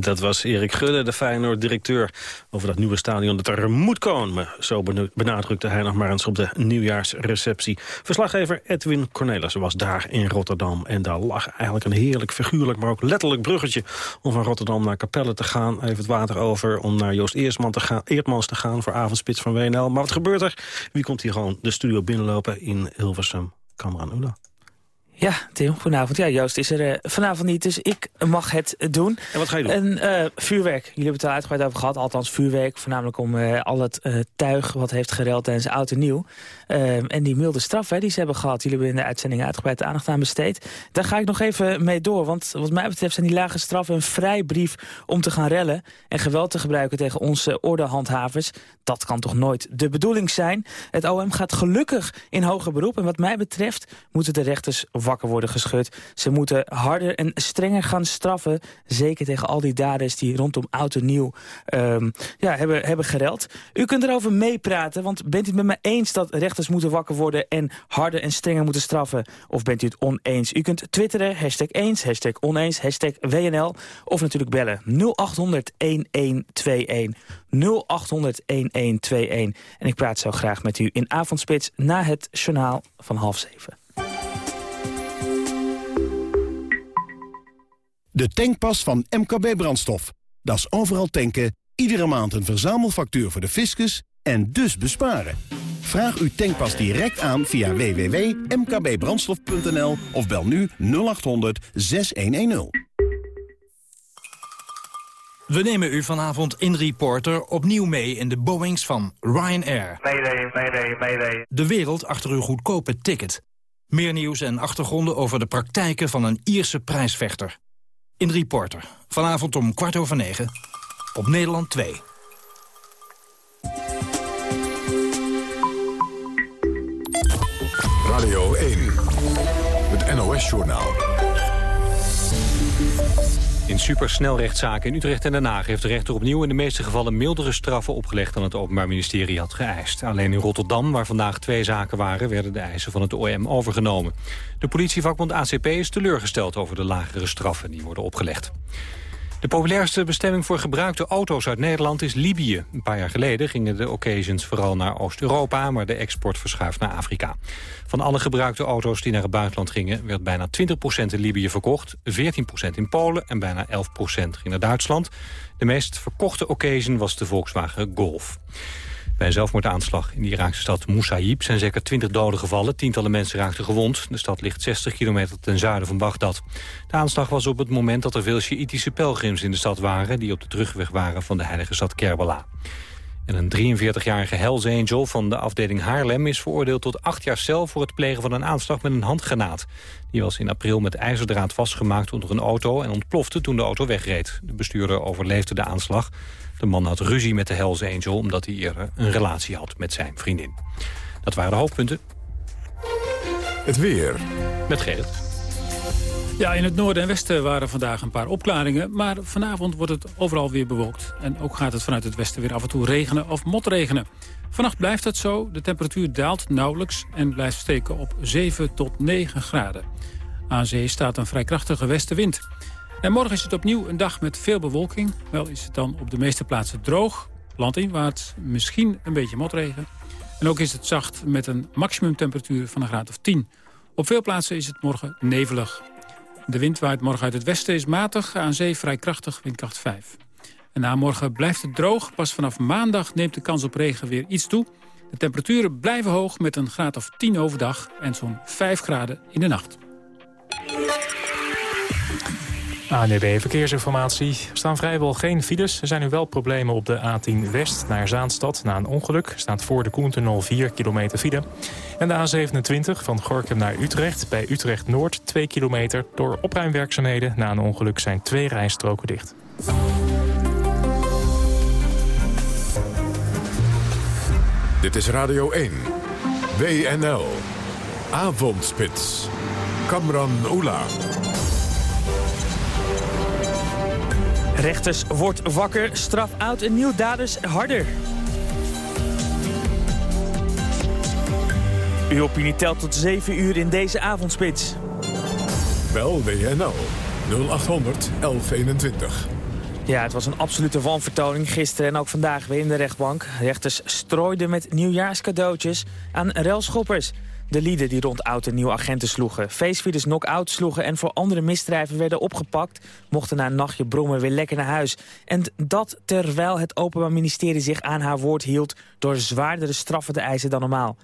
Dat was Erik Gudde, de Feyenoord-directeur... over dat nieuwe stadion dat er moet komen. Zo benadrukte hij nog maar eens op de nieuwjaarsreceptie. Verslaggever Edwin Cornelissen was daar in Rotterdam. En daar lag eigenlijk een heerlijk figuurlijk, maar ook letterlijk bruggetje... om van Rotterdam naar Capelle te gaan, even het water over... om naar Joost Eersman te gaan, te gaan voor avondspits van WNL. Maar wat gebeurt er? Wie komt hier gewoon de studio binnenlopen in Hilversum? Kamran Oela. Ja, Tim, goedenavond. Ja, Joost is er eh, vanavond niet, dus ik mag het doen. En wat ga je doen? Een eh, vuurwerk. Jullie hebben het er uitgebreid over gehad. Althans, vuurwerk. Voornamelijk om eh, al het tuig wat heeft gereld tijdens oud en nieuw. Eh, en die milde straf hè, die ze hebben gehad. Jullie hebben in de uitzending uitgebreid aandacht aan besteed. Daar ga ik nog even mee door. Want wat mij betreft zijn die lage straffen een vrijbrief om te gaan rellen. En geweld te gebruiken tegen onze ordehandhavers. Dat kan toch nooit de bedoeling zijn? Het OM gaat gelukkig in hoger beroep. En wat mij betreft moeten de rechters wakker worden geschud. Ze moeten harder en strenger gaan straffen. Zeker tegen al die daders die rondom oud en nieuw ehm, ja, hebben, hebben gereld. U kunt erover meepraten, want bent u het met me eens dat rechters moeten wakker worden en harder en strenger moeten straffen? Of bent u het oneens? U kunt twitteren, hashtag eens, hashtag oneens, hashtag WNL. Of natuurlijk bellen 0800 1121. 0800 1121. En ik praat zo graag met u in avondspits na het journaal van half zeven. De tankpas van MKB Brandstof. Dat is overal tanken, iedere maand een verzamelfactuur voor de fiscus en dus besparen. Vraag uw tankpas direct aan via www.mkbbrandstof.nl of bel nu 0800 6110. We nemen u vanavond in Reporter opnieuw mee in de Boeings van Ryanair. Mayday, mayday, mayday. De wereld achter uw goedkope ticket. Meer nieuws en achtergronden over de praktijken van een Ierse prijsvechter. In Reporter, vanavond om kwart over negen, op Nederland 2. Radio 1. Het NOS-journaal. In supersnelrechtszaken in Utrecht en Den Haag heeft de rechter opnieuw in de meeste gevallen mildere straffen opgelegd dan het Openbaar Ministerie had geëist. Alleen in Rotterdam, waar vandaag twee zaken waren, werden de eisen van het OM overgenomen. De politievakbond ACP is teleurgesteld over de lagere straffen die worden opgelegd. De populairste bestemming voor gebruikte auto's uit Nederland is Libië. Een paar jaar geleden gingen de occasions vooral naar Oost-Europa... maar de export verschuift naar Afrika. Van alle gebruikte auto's die naar het buitenland gingen... werd bijna 20% in Libië verkocht, 14% in Polen... en bijna 11% ging naar Duitsland. De meest verkochte occasion was de Volkswagen Golf. Bij een zelfmoordaanslag in de Iraakse stad Moussaïb zijn zeker 20 doden gevallen. Tientallen mensen raakten gewond. De stad ligt 60 kilometer ten zuiden van Bagdad. De aanslag was op het moment dat er veel Sjiïtische pelgrims in de stad waren... die op de terugweg waren van de heilige stad Kerbala. En een 43-jarige Hells Angel van de afdeling Haarlem is veroordeeld tot acht jaar cel voor het plegen van een aanslag met een handgranaat. Die was in april met ijzerdraad vastgemaakt onder een auto en ontplofte toen de auto wegreed. De bestuurder overleefde de aanslag. De man had ruzie met de Hells Angel omdat hij eerder een relatie had met zijn vriendin. Dat waren de hoofdpunten. Het weer. Met Gerrit. Ja, in het noorden en westen waren vandaag een paar opklaringen. Maar vanavond wordt het overal weer bewolkt. En ook gaat het vanuit het westen weer af en toe regenen of motregenen. Vannacht blijft het zo. De temperatuur daalt nauwelijks en blijft steken op 7 tot 9 graden. Aan zee staat een vrij krachtige westenwind. En morgen is het opnieuw een dag met veel bewolking. Wel is het dan op de meeste plaatsen droog. Landinwaarts misschien een beetje motregen. En ook is het zacht met een maximumtemperatuur van een graad of 10. Op veel plaatsen is het morgen nevelig. De wind waait morgen uit het westen is matig, aan zee vrij krachtig, windkracht 5. En na morgen blijft het droog. Pas vanaf maandag neemt de kans op regen weer iets toe. De temperaturen blijven hoog met een graad of 10 overdag en zo'n 5 graden in de nacht. ANWB Verkeersinformatie. Er staan vrijwel geen files. Er zijn nu wel problemen op de A10 West naar Zaanstad na een ongeluk. Staat voor de Koentunnel 4 kilometer file. En de A27 van Gorkum naar Utrecht bij Utrecht Noord 2 kilometer. Door opruimwerkzaamheden na een ongeluk zijn twee rijstroken dicht. Dit is Radio 1. WNL. Avondspits. Kamran Oela. Rechters wordt wakker, straf oud en nieuw daders harder. Uw opinie telt tot 7 uur in deze avondspits. Bel WNL 0800 1121. Ja, het was een absolute wanvertoning gisteren en ook vandaag weer in de rechtbank. Rechters strooiden met nieuwjaarscadeautjes aan relschoppers. De lieden die rond oud en nieuw agenten sloegen, feestvierders knock-out sloegen... en voor andere misdrijven werden opgepakt... mochten na een nachtje brommen weer lekker naar huis. En dat terwijl het Openbaar Ministerie zich aan haar woord hield... door zwaardere straffen te eisen dan normaal.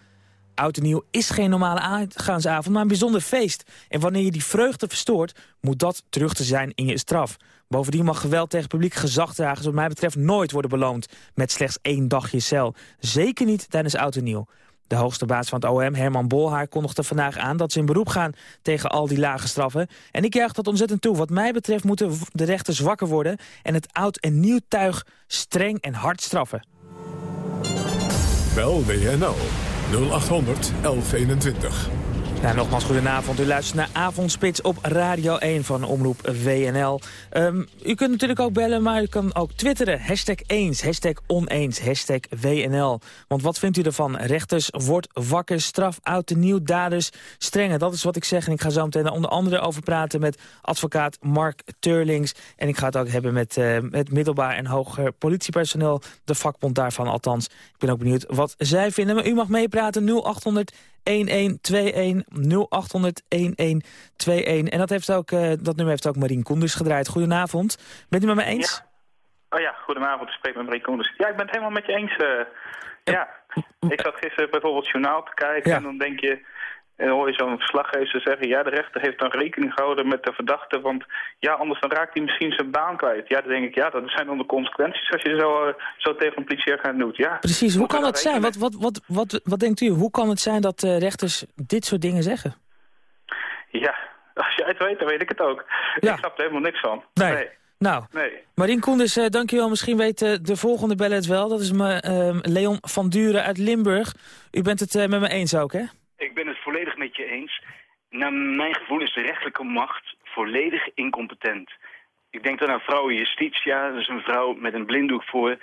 Oud en Nieuw is geen normale uitgaansavond, maar een bijzonder feest. En wanneer je die vreugde verstoort, moet dat terug te zijn in je straf. Bovendien mag geweld tegen publiek gezagdragers wat mij betreft nooit worden beloond met slechts één dagje cel. Zeker niet tijdens Oud en Nieuw. De hoogste baas van het OM, Herman Bolhaar, kondigde vandaag aan dat ze in beroep gaan tegen al die lage straffen. En ik juich dat ontzettend toe. Wat mij betreft moeten de rechters wakker worden en het oud en nieuw tuig streng en hard straffen. Bel WNL 0800 1121. Ja, nogmaals, goedenavond. U luistert naar Avondspits op Radio 1 van Omroep WNL. Um, u kunt natuurlijk ook bellen, maar u kan ook twitteren. Hashtag eens, hashtag oneens, hashtag WNL. Want wat vindt u ervan? Rechters, wordt wakker, straf, oud de nieuw, daders, strenger. Dat is wat ik zeg. En ik ga zo meteen onder andere over praten met advocaat Mark Turlings. En ik ga het ook hebben met uh, het middelbaar en hoger politiepersoneel. De vakbond daarvan althans. Ik ben ook benieuwd wat zij vinden. Maar u mag meepraten 0800 1121 0800 1121. En dat, heeft ook, uh, dat nummer heeft ook Marien Koenders gedraaid. Goedenavond. Bent u met me eens? Ja. Oh ja, goedenavond. Ik spreek met Marien Koenders. Ja, ik ben het helemaal met je eens. Uh, ja. Ik zat gisteren bijvoorbeeld journaal te kijken en dan denk je... En dan hoor je zo'n verslaggever zeggen... ja, de rechter heeft dan rekening gehouden met de verdachte... want ja, anders dan raakt hij misschien zijn baan kwijt. Ja, dan denk ik, ja, dat zijn dan de consequenties... als je zo, uh, zo tegen een politieagent doet, ja. Precies, hoe kan dat zijn? Wat, wat, wat, wat, wat denkt u? Hoe kan het zijn dat uh, rechters dit soort dingen zeggen? Ja, als jij het weet, dan weet ik het ook. Ja. Ik snap er helemaal niks van. Nee. nee. Nou, nee. Marien Koenders, uh, dankjewel. Misschien weet uh, de volgende bellen het wel. Dat is me, uh, Leon van Duren uit Limburg. U bent het met me eens ook, hè? Ik ben het volledig met je eens. Naar mijn gevoel is de rechterlijke macht volledig incompetent. Ik denk dan aan vrouw Justitia, dat is een vrouw met een blinddoek voor.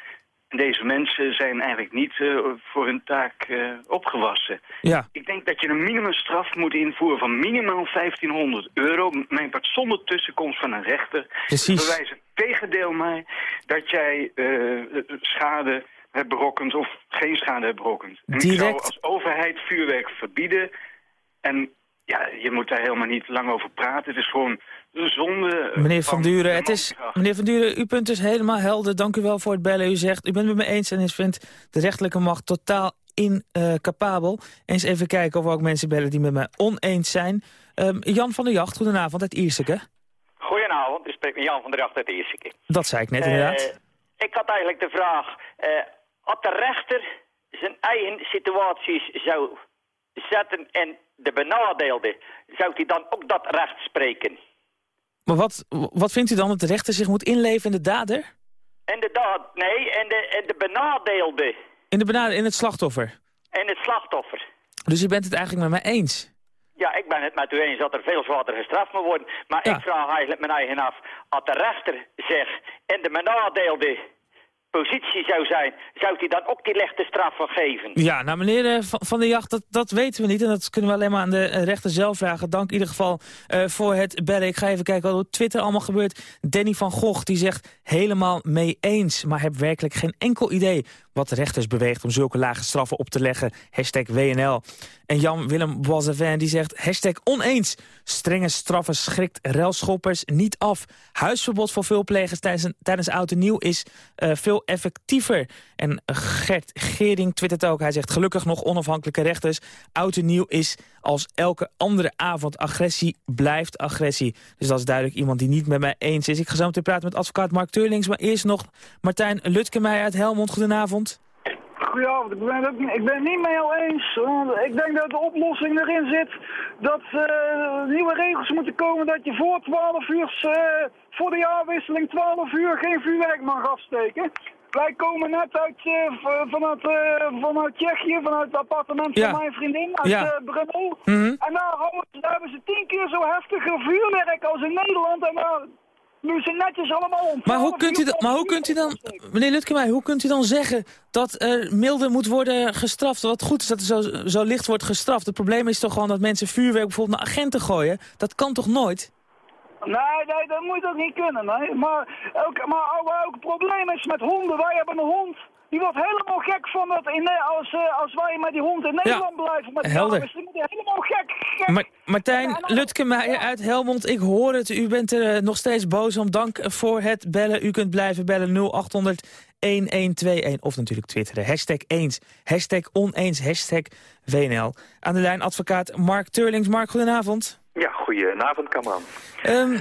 En deze mensen zijn eigenlijk niet uh, voor hun taak uh, opgewassen. Ja. Ik denk dat je een minimumstraf moet invoeren van minimaal 1500 euro. Mijn part zonder tussenkomst van een rechter. Precies. Bewijzen tegendeel mij dat jij uh, schade berokkend of geen schade hebt berokkend. En Direct... ik zou als overheid vuurwerk verbieden. En ja, je moet daar helemaal niet lang over praten. Het is gewoon een zonde. Meneer Van Duren, het is, meneer Van Duren, uw punt is helemaal helder. Dank u wel voor het bellen. U zegt, u bent het met me eens en u vindt de rechterlijke macht totaal incapabel. Eens even kijken of er ook mensen bellen die met mij oneens zijn. Um, Jan van der Jacht, goedenavond uit Ierseke. Goedenavond, ik spreek met Jan van der Jacht uit Ierseke. Dat zei ik net inderdaad. Uh, ik had eigenlijk de vraag, uh, als de rechter zijn eigen situaties zou zetten en de benadeelde, zou hij dan ook dat recht spreken? Maar wat, wat vindt u dan dat de rechter zich moet inleven in de dader? In de daad, nee, en de, en de benadeelde. In de benadeelde, in het slachtoffer? En het slachtoffer. Dus u bent het eigenlijk met mij eens? Ja, ik ben het met u eens dat er veel zwaarder gestraft moet worden. Maar ja. ik vraag eigenlijk mijn eigen af, als de rechter zegt en de benadeelde positie zou zijn, zou hij dan ook die lichte straf van geven? Ja, nou meneer uh, Van der Jacht, dat, dat weten we niet. En dat kunnen we alleen maar aan de uh, rechter zelf vragen. Dank in ieder geval uh, voor het bellen. Ik ga even kijken wat op Twitter allemaal gebeurt. Danny van Gogh, die zegt helemaal mee eens. Maar heb werkelijk geen enkel idee wat de rechters beweegt om zulke lage straffen op te leggen. Hashtag WNL. En Jan-Willem Boisavin die zegt hashtag oneens. Strenge straffen schrikt relschoppers niet af. Huisverbod voor veel plegers tijdens, tijdens oud en nieuw is uh, veel effectiever. En Gert Gering twittert ook. Hij zegt gelukkig nog onafhankelijke rechters. Oud en nieuw is als elke andere avond agressie blijft agressie. Dus dat is duidelijk iemand die niet met mij eens is. Ik ga zo meteen praten met advocaat Mark Teurlings. Maar eerst nog Martijn Lutkemeij uit Helmond. Goedenavond. Goedenavond, ik ben, het, ik ben het niet met jou eens. Want ik denk dat de oplossing erin zit dat uh, nieuwe regels moeten komen dat je voor 12 uur, uh, voor de jaarwisseling 12 uur geen vuurwerk mag afsteken. Wij komen net uit, uh, vanuit, vanuit Tsjechië, vanuit het appartement ja. van mijn vriendin, uit ja. Brussel. Mm -hmm. En daar, daar, hebben ze tien keer zo heftige vuurwerk als in Nederland. En daar, nu ze netjes allemaal om. Maar hoe kunt u dan, maar hoe kunt u dan meneer Lutkemeij, hoe kunt u dan zeggen dat er milder moet worden gestraft? Wat goed is dat er zo, zo licht wordt gestraft. Het probleem is toch gewoon dat mensen vuurwerk bijvoorbeeld naar agenten gooien? Dat kan toch nooit? Nee, nee, dat moet ook niet kunnen, nee. Maar ook, maar ook, ook het probleem is met honden. Wij hebben een hond. Die wordt helemaal gek van dat in, Ne- als, eh, als wij met die hond in Nederland blijven. Met helder. dames, die worden helemaal gek. gek. Ma- Martijn Lutkemeyer uit Helmond, ik hoor het. U bent er eh, nog steeds boos om. Dank voor het bellen. U kunt blijven bellen 0800 1121 of natuurlijk twitteren. Hashtag eens, hashtag oneens, hashtag WNL. Aan de lijn advocaat Mark Turlings. Mark, goedenavond. Ja, goedenavond, Kamran. Ehm, eh,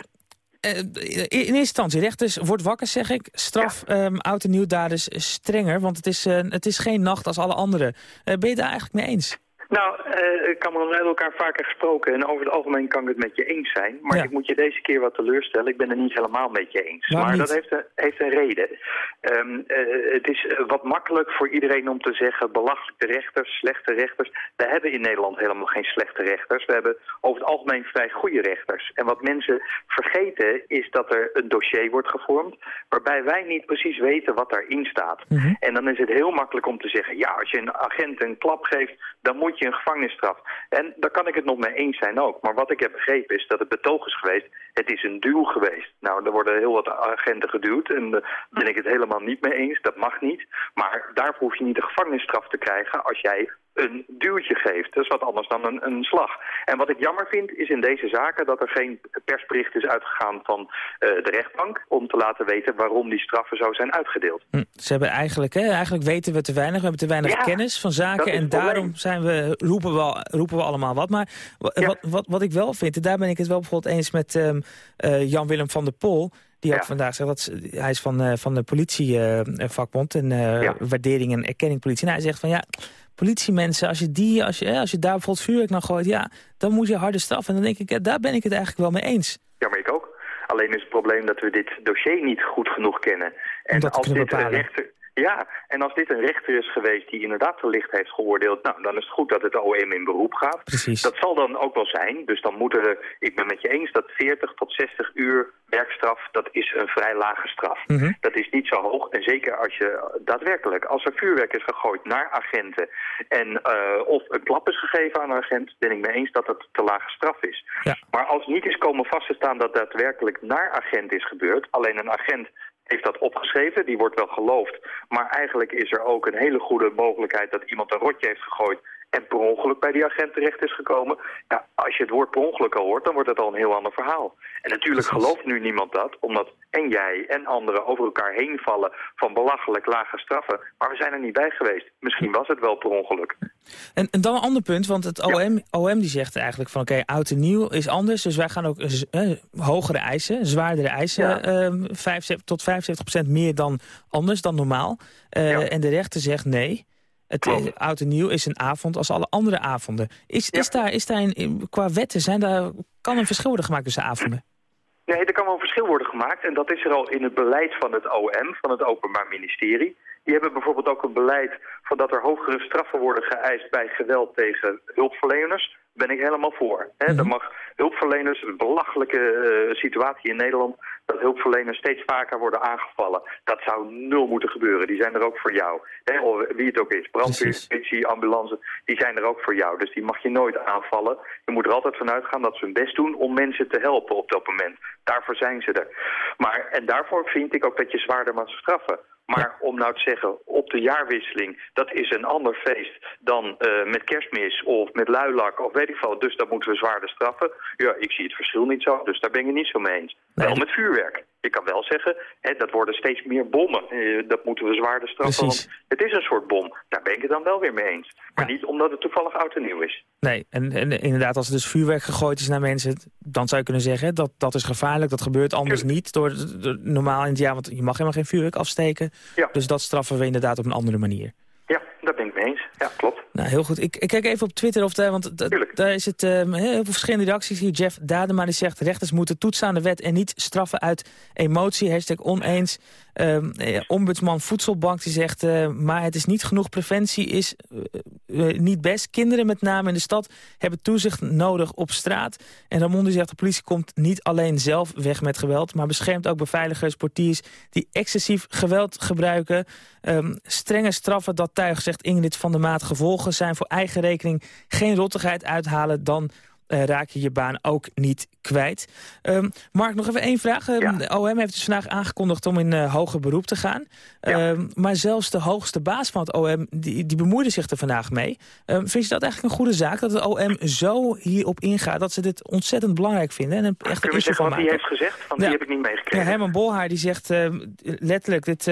in eerste instantie, rechters wordt wakker, zeg ik. Straf ehm, oud en nieuwdaders strenger, want het is, eh, het is geen nacht als alle anderen. Eh, ben je daar eigenlijk mee eens? Nou, eh Kamran, we hebben elkaar vaker gesproken en over het algemeen kan ik het met je eens zijn. Maar ik moet je deze keer wat teleurstellen. Ik ben het niet helemaal met je eens. Waarom maar niet? dat heeft een, heeft een reden. Ehm, eh, het is eh, wat makkelijk voor iedereen om te zeggen belachelijke rechters, slechte rechters. We hebben in Nederland helemaal geen slechte rechters. We hebben over het algemeen vrij goede rechters. En wat mensen vergeten is dat er een dossier wordt gevormd waarbij wij niet precies weten wat daarin staat. En dan is het heel makkelijk om te zeggen, ja, als je een agent een klap geeft, dan moet je een gevangenisstraf. En daar kan ik het nog mee eens zijn ook. Maar wat ik heb begrepen is dat het betoog is geweest, het is een duw geweest. Nou, er worden heel wat agenten geduwd en daar ben ik het helemaal niet mee eens. Dat mag niet. Maar daarvoor hoef je niet een gevangenisstraf te krijgen als jij een duwtje geeft. Dat is wat anders dan een, een slag. En wat ik jammer vind is in deze zaken dat er geen persbericht is uitgegaan van eh, de rechtbank om te laten weten waarom die straffen zo zijn uitgedeeld. Hm, Ze hebben eigenlijk, hè, eigenlijk weten we te weinig. We hebben te weinig Ja, kennis van zaken. En daarom zijn we, roepen, we, al- roepen we allemaal wat. Maar wa- wat, wat, wat ik wel vind, en daar ben ik het wel bijvoorbeeld eens met ehm, eh, Jan-Willem van der Pol. Die ook vandaag zegt, dat ze- hij is van, eh, van de politievakbond. en waardering en erkenning politie. En hij zegt van ja, politiemensen, als je, die, als, je, als je daar bijvoorbeeld vuurwerk naar gooit... ja, dan moet je harde straffen. En dan denk ik, ja, daar ben ik het eigenlijk wel mee eens. Ja, maar ik ook. Alleen is het probleem dat we dit dossier niet goed genoeg kennen. En als dit rechter. Ja, en als dit een rechter is geweest die inderdaad te licht heeft geoordeeld, nou, dan is het goed dat het OM in beroep gaat. Precies. Dat zal dan ook wel zijn. Dus dan moeten we, ik ben met je eens dat 40 tot 60 uur werkstraf, dat is een vrij lage straf. Dat is niet zo hoog. En zeker als je daadwerkelijk, als er vuurwerk is gegooid naar agenten en eh, of een klap is gegeven aan een agent, ben ik mee eens dat dat te lage straf is. Maar als niet is komen vast te staan dat daadwerkelijk naar agent is gebeurd, alleen een agent heeft dat opgeschreven, die wordt wel geloofd. Maar eigenlijk is er ook een hele goede mogelijkheid dat iemand een rotje heeft gegooid en per ongeluk bij die agent terecht is gekomen. Ja, als je het woord per ongeluk al hoort, dan wordt het al een heel ander verhaal. En natuurlijk gelooft nu niemand dat, omdat en jij en anderen over elkaar heen vallen van belachelijk lage straffen. Maar we zijn er niet bij geweest. Misschien was het wel per ongeluk. En, en dan een ander punt, want het OM, OM die zegt eigenlijk van... oké, oud en nieuw is anders, dus wij gaan ook eh, eh, hogere eisen, zwaardere eisen... 75 tot 75 procent meer dan anders, dan normaal. Eh, En de rechter zegt nee, het oud en nieuw is een avond als alle andere avonden. Is, is daar, is daar een, qua wetten, zijn daar, kan een verschil worden gemaakt tussen avonden? Nee, er kan wel een verschil worden gemaakt. En dat is er al in het beleid van het OM, van het Openbaar Ministerie. Die hebben bijvoorbeeld ook een beleid van dat er hogere straffen worden geëist bij geweld tegen hulpverleners. Ben ik helemaal voor. Hè? Dan mag hulpverleners, een belachelijke eh, situatie in Nederland, dat hulpverleners steeds vaker worden aangevallen. Dat zou nul moeten gebeuren. Die zijn er ook voor jou. Hè? Of wie het ook is. Brandweer, politie, ambulance, die zijn er ook voor jou. Dus die mag je nooit aanvallen. Je moet er altijd van uitgaan dat ze hun best doen om mensen te helpen op dat moment. Daarvoor zijn ze er. Maar, en daarvoor vind ik ook dat je zwaarder mag straffen. Maar om nou te zeggen, op de jaarwisseling, dat is een ander feest dan eh, met kerstmis of met luilak of weet ik veel. Dus dat moeten we zwaarder straffen. Ja, ik zie het verschil niet zo, dus daar ben ik het niet zo mee eens. Wel met vuurwerk. Je kan wel zeggen, hè, dat worden steeds meer bommen. Eh, dat moeten we zwaarder straffen, want het is een soort bom. Daar ben ik het dan wel weer mee eens. Maar niet omdat het toevallig oud en nieuw is. Nee, en, en inderdaad, als er dus vuurwerk gegooid is naar mensen... dan zou je kunnen zeggen, dat, dat is gevaarlijk, dat gebeurt anders niet. Door, door- normaal in het jaar, want je mag helemaal geen vuurwerk afsteken. Dus dat straffen we inderdaad op een andere manier. Ja, daar ben ik mee eens. Ja, klopt. Nou, heel goed. Ik, ik kijk even op Twitter, of daar, want daar is het ehm, heel veel verschillende reacties. Hier Jeff Dadema die zegt, rechters moeten toetsen aan de wet... en niet straffen uit emotie, hashtag oneens. Ehm, eh, ombudsman Voedselbank die zegt, eh, maar het is niet genoeg. Preventie is eh, niet best. Kinderen met name in de stad hebben toezicht nodig op straat. En Ramon zegt, de politie komt niet alleen zelf weg met geweld... maar beschermt ook beveiligers, portiers die excessief geweld gebruiken. Ehm, strenge straffen, dat tuig, zegt Ingrid van der Maat. Gevolgen zijn voor eigen rekening geen rottigheid uithalen... dan eh, raak je je baan ook niet kwijt. Ehm, Mark, nog even één vraag. Ehm, De OM heeft dus vandaag aangekondigd om in uh, hoger beroep te gaan. Ehm, maar zelfs de hoogste baas van het OM, die, die bemoeide zich er vandaag mee. vind je dat eigenlijk een goede zaak, dat het OM zo hierop ingaat... dat ze dit ontzettend belangrijk vinden? En een, echt Kunnen we zeggen wat hij heeft gezegd? Want die heb ik niet meegekregen. Ja, Herman Bolhaar die zegt letterlijk... Dit,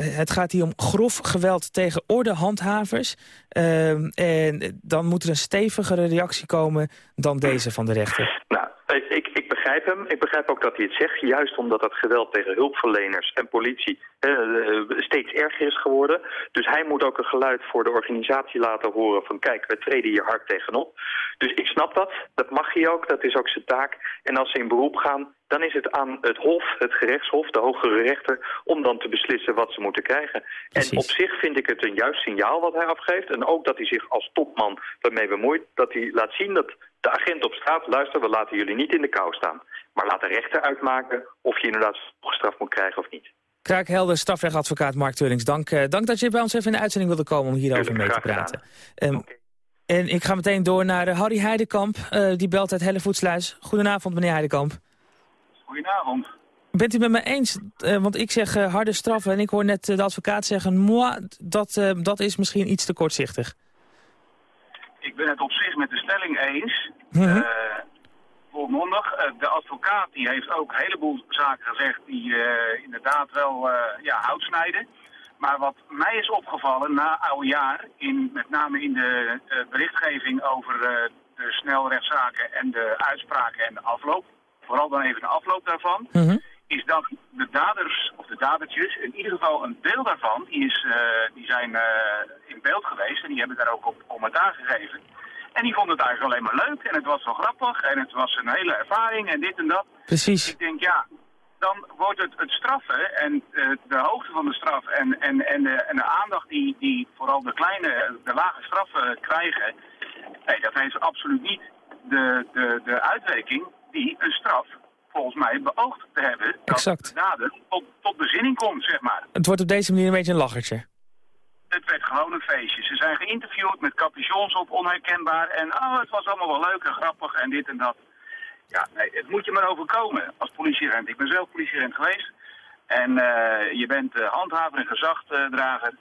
het gaat hier om grof geweld tegen ordehandhavers. Uh, en dan moet er een stevigere reactie komen dan deze van de rechter. Nou, ik, ik begrijp hem. Ik begrijp ook dat hij het zegt. Juist omdat dat geweld tegen hulpverleners en politie eh, steeds erger is geworden. Dus hij moet ook een geluid voor de organisatie laten horen van kijk, we treden hier hard tegenop. Dus ik snap dat. Dat mag hij ook. Dat is ook zijn taak. En als ze in beroep gaan, dan is het aan het Hof, het gerechtshof, de hogere rechter, om dan te beslissen wat ze moeten krijgen. En op zich vind ik het een juist signaal wat hij afgeeft. En ook dat hij zich als topman daarmee bemoeit. Dat hij laat zien dat de agent op straat, luister, we laten jullie niet in de kou staan. Maar laat de rechter uitmaken of je inderdaad gestraft moet krijgen of niet. Kraakhelder, strafrechtadvocaat Mark Teurings. Dank, uh, dank dat je bij ons even in de uitzending wilde komen om hierover mee te praten. Um, En ik ga meteen door naar uh, Harry Heidekamp. Uh, die belt uit Hellevoetsluis. Goedenavond, meneer Heidekamp. Goedenavond. Bent u met me eens? Uh, want ik zeg uh, harde straffen en ik hoor net uh, de advocaat zeggen... Moi, dat, dat is misschien iets te kortzichtig. Ik ben het op zich met de stelling eens. Mm -hmm. volmondig. de advocaat die heeft ook een heleboel zaken gezegd... die inderdaad wel ja, hout snijden. Maar wat mij is opgevallen na oude jaar... In, met name in de berichtgeving over de snelrechtszaken... en de uitspraken en de afloop vooral dan even de afloop daarvan, mm -hmm. Is dat de daders, of de dadertjes, in ieder geval een deel daarvan, die, is, uh, die zijn uh, in beeld geweest en die hebben daar ook op commentaar gegeven. En die vonden het eigenlijk alleen maar leuk en het was wel grappig en het was een hele ervaring en dit en dat. Precies. Ik denk, ja, dan wordt het, het straffen en uh, de hoogte van de straf en, en, en, de, en de aandacht die, die vooral de kleine, de lage straffen krijgen, nee, dat heeft absoluut niet de, de, de uitwerking die een straf volgens mij beoogt te hebben exact. dat de dader tot, tot bezinning komt, zeg maar. Het wordt op deze manier een beetje een lachertje. Het werd gewoon een feestje. Ze zijn geïnterviewd met capuchons op, onherkenbaar. En oh, het was allemaal wel leuk en grappig en dit en dat. Ja, nee, het moet je maar overkomen als politieagent. Ik ben zelf politieagent geweest. En uh, je bent uh, handhaver en gezagdrager.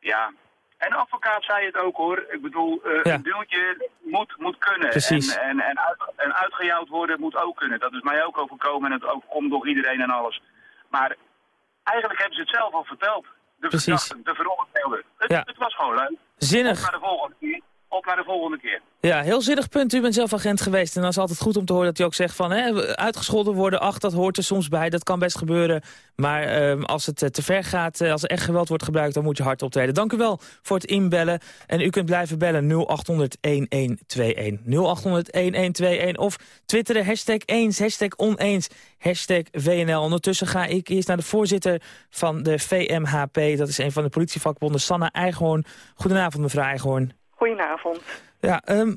Ja, en de advocaat zei het ook hoor. Ik bedoel, uh, ja. een duwtje moet, moet kunnen. Precies. En, en, en, uit, en uitgejouwd worden moet ook kunnen. Dat is mij ook overkomen en het overkomt door iedereen en alles. Maar eigenlijk hebben ze het zelf al verteld. De Precies. verdachten, de veroordeelden. Het, Ja. het was gewoon leuk. Zinnig. Naar de volgende keer. Op naar de volgende keer. Ja, heel zinnig punt. U bent zelf agent geweest. En dan is het altijd goed om te horen dat u ook zegt van... Hè, uitgescholden worden, ach, dat hoort er soms bij. Dat kan best gebeuren. Maar ehm, als het eh, te ver gaat, eh, als er echt geweld wordt gebruikt... dan moet je hard optreden. Dank u wel voor het inbellen. En u kunt blijven bellen 0800-1121. 0800-1121. Of twitteren hashtag eens, hashtag oneens, hashtag WNL. Ondertussen ga ik eerst naar de voorzitter van de VMHP. Dat is een van de politievakbonden, Sanna Eichhoorn. Goedenavond, mevrouw Eichhoorn. Goedenavond. Ja, um,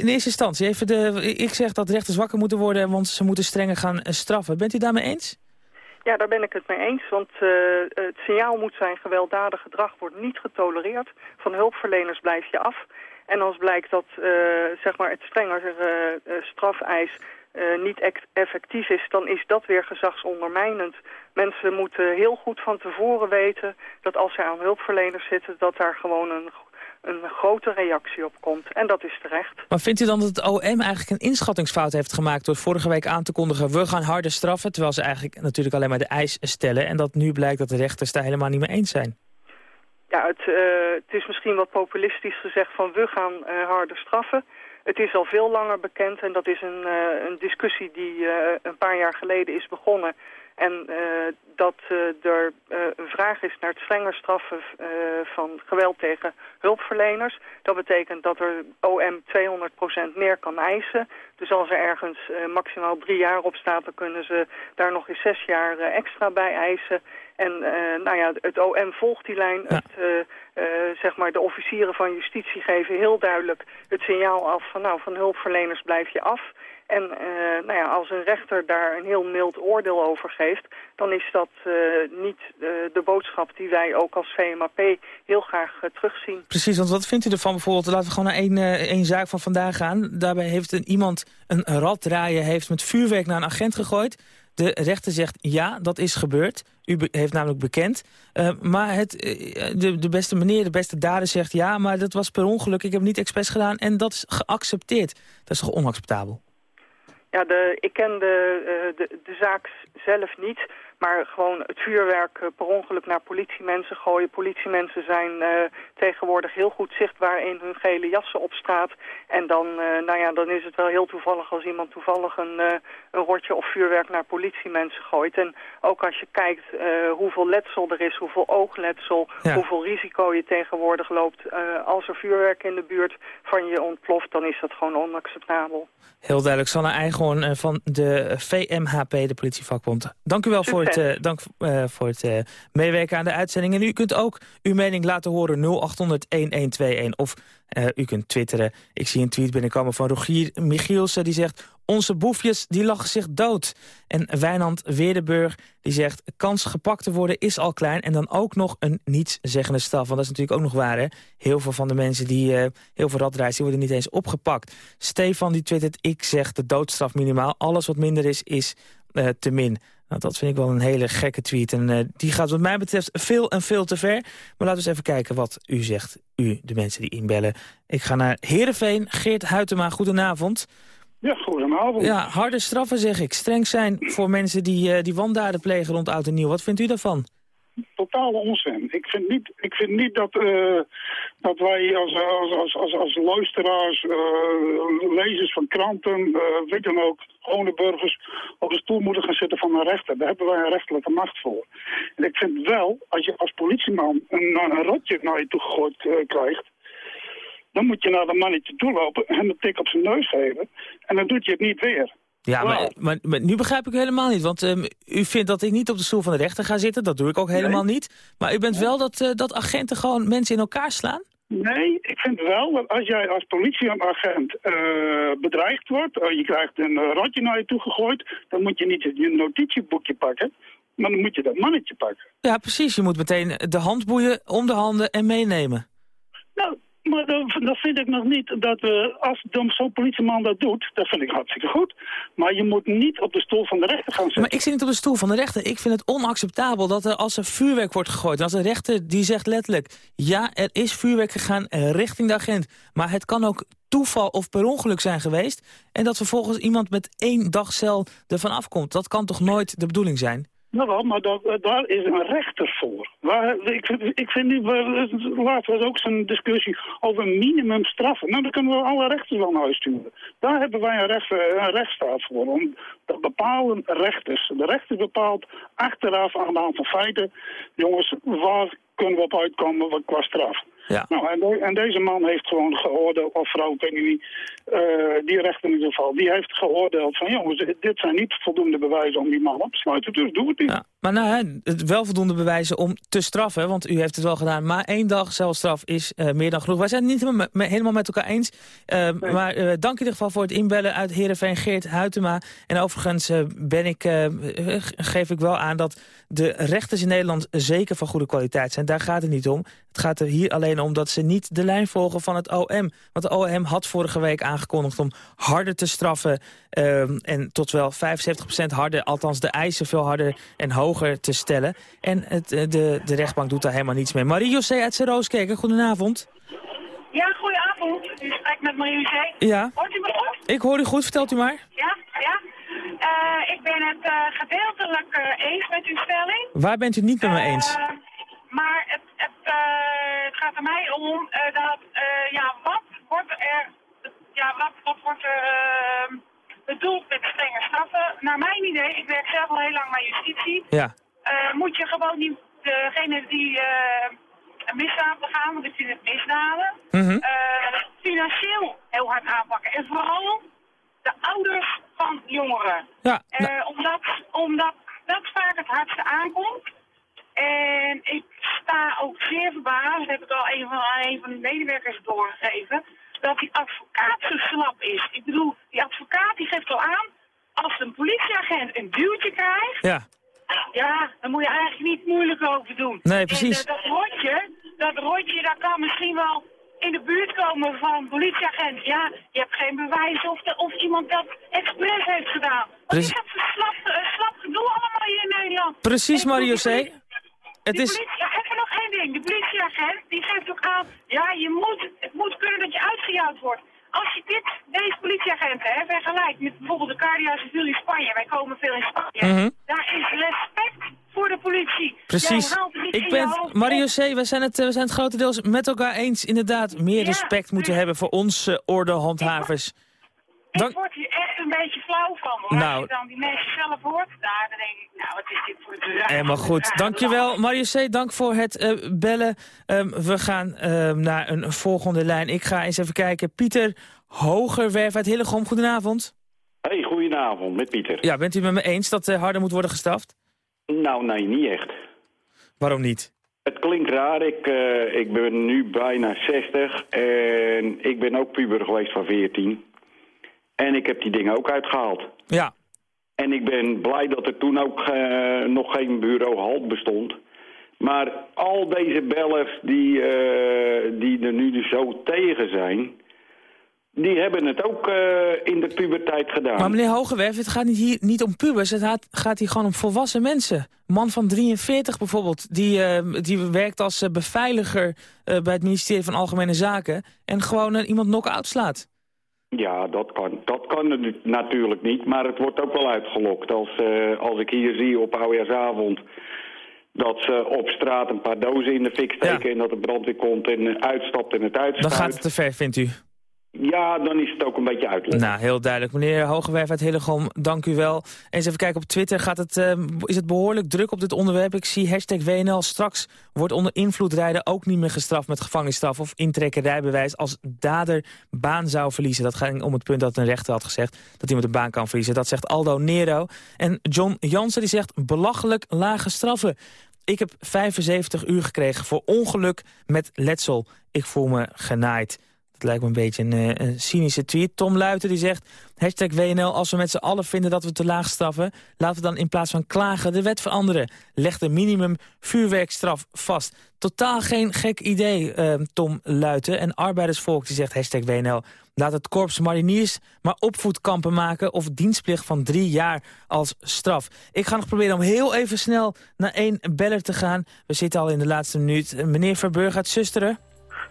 in eerste instantie, even de, ik zeg dat rechters wakker moeten worden... want ze moeten strenger gaan straffen. Bent u daarmee eens? Ja, daar ben ik het mee eens, want uh, het signaal moet zijn... gewelddadig gedrag wordt niet getolereerd. Van hulpverleners blijf je af. En als blijkt dat uh, zeg maar het strenger uh, strafeis niet effectief is... dan is dat weer gezagsondermijnend. Mensen moeten heel goed van tevoren weten... dat als ze aan hulpverleners zitten... dat daar gewoon een een grote reactie op komt. En dat is terecht. Maar vindt u dan dat het OM eigenlijk een inschattingsfout heeft gemaakt... door vorige week aan te kondigen, we gaan harder straffen... terwijl ze eigenlijk natuurlijk alleen maar de eis stellen... en dat nu blijkt dat de rechters daar helemaal niet mee eens zijn? Ja, het, uh, het is misschien wat populistisch gezegd van we gaan uh, harder straffen. Het is al veel langer bekend en dat is een, uh, een discussie die een paar jaar geleden is begonnen... En uh, dat uh, er uh, een vraag is naar het strenger straffen van geweld tegen hulpverleners. Dat betekent dat er OM 200% meer kan eisen. Dus als er ergens maximaal drie jaar op staat, dan kunnen ze daar nog eens zes jaar extra bij eisen. En nou ja, het OM volgt die lijn. Ja. Het, zeg maar de officieren van justitie geven heel duidelijk het signaal af van nou, van hulpverleners blijf je af. En uh, nou ja, als een rechter daar een heel mild oordeel over geeft... dan is dat uh, niet uh, de boodschap die wij ook als VMAP heel graag terugzien. Precies, want wat vindt u ervan bijvoorbeeld? Laten we gewoon naar één, één zaak van vandaag gaan. Daarbij heeft een, iemand een raddraaier heeft met vuurwerk naar een agent gegooid. De rechter zegt ja, dat is gebeurd. U heeft namelijk bekend. Maar het, de, de beste meneer, de beste dader zegt ja, maar dat was per ongeluk. Ik heb niet expres gedaan en dat is geaccepteerd. Dat is toch onacceptabel? Ja, de, ik ken de, de, de zaak zelf niet. Maar gewoon het vuurwerk uh, per ongeluk naar politiemensen gooien. Politiemensen zijn uh, tegenwoordig heel goed zichtbaar in hun gele jassen op straat. En dan, uh, nou ja, dan is het wel heel toevallig als iemand toevallig een, een rotje of vuurwerk naar politiemensen gooit. En ook als je kijkt hoeveel letsel er is, hoeveel oogletsel, ja. hoeveel risico je tegenwoordig loopt. als er vuurwerk in de buurt van je ontploft, dan is dat gewoon onacceptabel. Heel duidelijk. Sanne Eichhoorn van de VMHP, de politievakbond. Dank u wel voor het uh, dank uh, voor het uh, meewerken aan de uitzending. En u kunt ook uw mening laten horen 0800-1121 of u kunt twitteren. Ik zie een tweet binnenkomen van Rogier Michielsen die zegt... Onze boefjes die lachen zich dood. En Wijnand Weerdenburg die zegt... kans gepakt te worden is al klein en dan ook nog een nietszeggende straf. Want dat is natuurlijk ook nog waar, hè? Heel veel van de mensen die... Uh, heel veel radreis, die worden niet eens opgepakt. Stefan die twittert, ik zeg de doodstraf minimaal. Alles wat minder is, is uh, te min. Nou, dat vind ik wel een hele gekke tweet. En uh, die gaat wat mij betreft veel en veel te ver. Maar laten we eens even kijken wat u zegt. U, de mensen die inbellen. Ik ga naar Heerenveen. Geert Huytema, goedenavond. Ja, goedenavond. Ja, harde straffen zeg ik. Streng zijn voor mensen die, uh, die wandaden plegen rond oud en nieuw. Wat vindt u daarvan? Totale onzin. Ik vind niet, ik vind niet dat, uh, dat wij als, als, als, als, luisteraars, uh, lezers van kranten, uh, weet dan ook, gewone burgers, op de stoel moeten gaan zitten van een rechter. Daar hebben wij een rechterlijke macht voor. En ik vind wel, als je als politieman een, rotje naar je toe gegooid krijgt, dan moet je naar de mannetje toe lopen en een tik op zijn neus geven. En dan doet je het niet weer. Ja, maar, maar, maar, nu begrijp ik helemaal niet. Want um, u vindt dat ik niet op de stoel van de rechter ga zitten. Dat doe ik ook helemaal nee. niet. Maar u bent wel dat, uh, dat agenten gewoon mensen in elkaar slaan? Nee, ik vind wel dat als jij als politieagent uh, bedreigd wordt... Uh, je krijgt een rotje naar je toe gegooid... dan moet je niet je notitieboekje pakken... maar dan moet je dat mannetje pakken. Ja, precies. Je moet meteen de handboeien om de handen en meenemen. Nou, maar dan, dan, vind ik nog niet dat we, als zo'n politieman dat doet, dat vind ik hartstikke goed. Maar je moet niet op de stoel van de rechter gaan zitten. Maar ik zit niet op de stoel van de rechter. Ik vind het onacceptabel dat er als er vuurwerk wordt gegooid, als de rechter die zegt letterlijk, ja, er is vuurwerk gegaan richting de agent. Maar het kan ook toeval of per ongeluk zijn geweest. En dat vervolgens iemand met één dag cel ervan afkomt. Dat kan toch nooit de bedoeling zijn? Nou, maar dat, daar is een rechter voor. Waar, ik, ik vind nu, laatst was ook zo'n discussie over minimumstraffen. Nou, dan kunnen we alle rechters wel naar huis sturen. Daar hebben wij een, recht, een rechtsstaat voor. Om, dat bepalen rechters. De rechter bepaalt achteraf aan de hand van feiten... jongens, waar kunnen we op uitkomen qua straf? Ja. Nou, en, de, en, deze man heeft gewoon geoordeeld, of vrouw, ik weet niet, uh, die rechter in ieder geval, die heeft geoordeeld van jongens, dit zijn niet voldoende bewijzen om die man op te sluiten, dus doe het niet. Ja, maar nou, het wel voldoende bewijzen om te straffen, want u heeft het wel gedaan, maar één dag celstraf is uh, meer dan genoeg. Wij zijn het niet helemaal met elkaar eens, uh, nee. maar dank in ieder geval voor het inbellen uit Heerenveen Geert Huytema. En overigens ben ik, geef ik wel aan dat de rechters in Nederland zeker van goede kwaliteit zijn. Daar gaat het niet om. Het gaat er hier alleen om dat ze niet de lijn volgen van het OM. Want de OM had vorige week aangekondigd om harder te straffen... Um, en tot wel 75% harder, althans de eisen veel harder en hoger te stellen. En het, de, de rechtbank doet daar helemaal niets mee. Marie-José uit Rooskerken, goedenavond. Ja, goedenavond. U spreekt met Marie-José. Ja. Hoort u me goed? Ik hoor u goed, vertelt u maar. Ja, ja. Uh, ik ben het uh, gedeeltelijk uh, eens met uw stelling. Waar bent u niet met me eens? Maar het, het, het, gaat er mij om dat, ja, wat wordt er, ja, wat, wat wordt er bedoeld met strenge straffen? Naar mijn idee, ik werk zelf al heel lang bij justitie. Ja. moet je gewoon niet degene die een misdaad begaan, want ik vind het misdaden, mm -hmm. financieel heel hard aanpakken. En vooral de ouders van jongeren. Ja, uh, omdat, omdat dat vaak het hardste aankomt. En ik sta ook zeer verbaasd, dat heb ik al een van, een van de medewerkers doorgegeven, dat die advocaat zo slap is. Ik bedoel, die advocaat die geeft al aan, als een politieagent een duwtje krijgt... Ja. Ja, daar moet je eigenlijk niet moeilijk over doen. Nee, precies. En, uh, dat rotje, dat rotje, dat kan misschien wel in de buurt komen van politieagent. Ja, je hebt geen bewijs of, de, of iemand dat expres heeft gedaan. Wat is dat voor slap, uh, slap gedoe allemaal hier in Nederland? Precies, Mario C. Het is... Even nog één ding. De politieagent die geeft ook aan, ja, je moet, het moet kunnen dat je uitgejouwd wordt. Als je dit, deze politieagenten hè, vergelijkt met bijvoorbeeld de Guardia Civil in Spanje, wij komen veel in Spanje, Mhm. daar is respect voor de politie. Precies. Ik ben, Mario. C., we zijn, het, eh, we zijn het grotendeels met elkaar eens. Inderdaad, meer respect moeten hebben voor onze ordehandhavers. Dank, Ik word flauw van, hoor. Nou. Als je dan die mensen zelf hoort, daar dan denk ik, nou, wat is dit voor een Helemaal goed. Dankjewel, Mario C. Dank voor het eh, bellen. Ehm, we gaan ehm, naar een volgende lijn. Ik ga eens even kijken. Pieter Hogerwerf uit Hillegom. Goedenavond. Hey, goedenavond, met Pieter. Ja, bent u met me eens dat uh, harder moet worden gestraft? Nou, nee, niet echt. Waarom niet? Het klinkt raar, ik, uh, ik ben nu bijna 60 en ik ben ook puber geweest van 14. En ik heb die dingen ook uitgehaald. Ja. En ik ben blij dat er toen ook uh, nog geen bureau halt bestond. Maar al deze bellers die, uh, die er nu dus zo tegen zijn... die hebben het ook uh, in de puberteit gedaan. Maar meneer Hogewerf, het gaat niet hier niet om pubers. Het gaat, gaat hier gewoon om volwassen mensen. Een man van 43 bijvoorbeeld, die, die werkt als beveiliger bij het ministerie van Algemene Zaken... en gewoon iemand knock-out slaat. Ja, dat kan, dat kan natuurlijk niet, maar het wordt ook wel uitgelokt. Als, uh, als ik hier zie op oudejaarsavond dat ze op straat een paar dozen in de fik steken... Ja. en dat de brandweer komt en uitstapt en het uitspuit. Dan gaat het te ver, vindt u? Ja, dan is het ook een beetje uitleggen. Nou, heel duidelijk. Meneer Hogewerf uit Hillegom, dank u wel. Eens even kijken op Twitter. Gaat het, uh, is het behoorlijk druk op dit onderwerp? Ik zie hashtag WNL. Straks wordt onder invloed rijden ook niet meer gestraft met gevangenisstraf... of intrekken rijbewijs als dader baan zou verliezen. Dat ging om het punt dat een rechter had gezegd dat iemand een baan kan verliezen. Dat zegt Aldo Nero. En John Jansen die zegt belachelijk lage straffen. Ik heb 75 uur gekregen voor ongeluk met letsel. Ik voel me genaaid. Lijkt me een beetje een, een, cynische tweet. Tom Luiten die zegt, hashtag WNL, als we met z'n allen vinden dat we te laag straffen... laten we dan in plaats van klagen de wet veranderen. Leg de minimum vuurwerkstraf vast. Totaal geen gek idee, uh, Tom Luiten. En Arbeidersvolk die zegt, hashtag WNL... laat het korps mariniers maar opvoedkampen maken... of dienstplicht van drie jaar als straf. Ik ga nog proberen om heel even snel naar één beller te gaan. We zitten al in de laatste minuut. Meneer Verburg uit Susteren.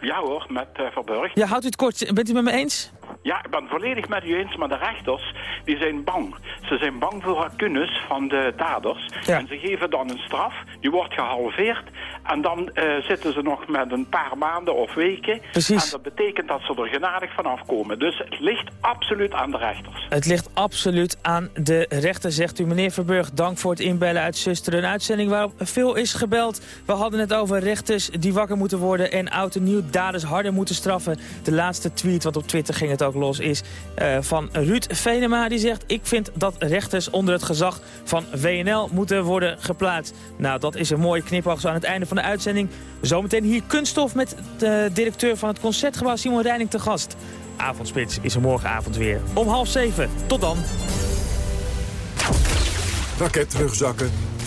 Ja hoor, met uh, Verburg. Ja, houdt u het kort. Bent u met me eens? Ja, ik ben het volledig met u eens, maar de rechters die zijn bang. Ze zijn bang voor kunnis van de daders. Ja. En ze geven dan een straf, die wordt gehalveerd. En dan uh, zitten ze nog met een paar maanden of weken. Precies. En dat betekent dat ze er genadig vanaf komen. Dus het ligt absoluut aan de rechters. Het ligt absoluut aan de rechter, zegt u. Meneer Verburg, dank voor het inbellen uit Zuster. Een uitzending waarop veel is gebeld. We hadden het over rechters die wakker moeten worden... en oud en nieuw daders harder moeten straffen. De laatste tweet, want op Twitter ging het ook los, is uh, van Ruud Venema. Die zegt, ik vind dat rechters onder het gezag van WNL moeten worden geplaatst. Nou, dat is een mooie knipoog zo aan het einde van de uitzending. Zometeen hier kunststof met de directeur van het Concertgebouw Simon Reining te gast. Avondspits is er morgenavond weer om half zeven. Tot dan. Raketrugzakken,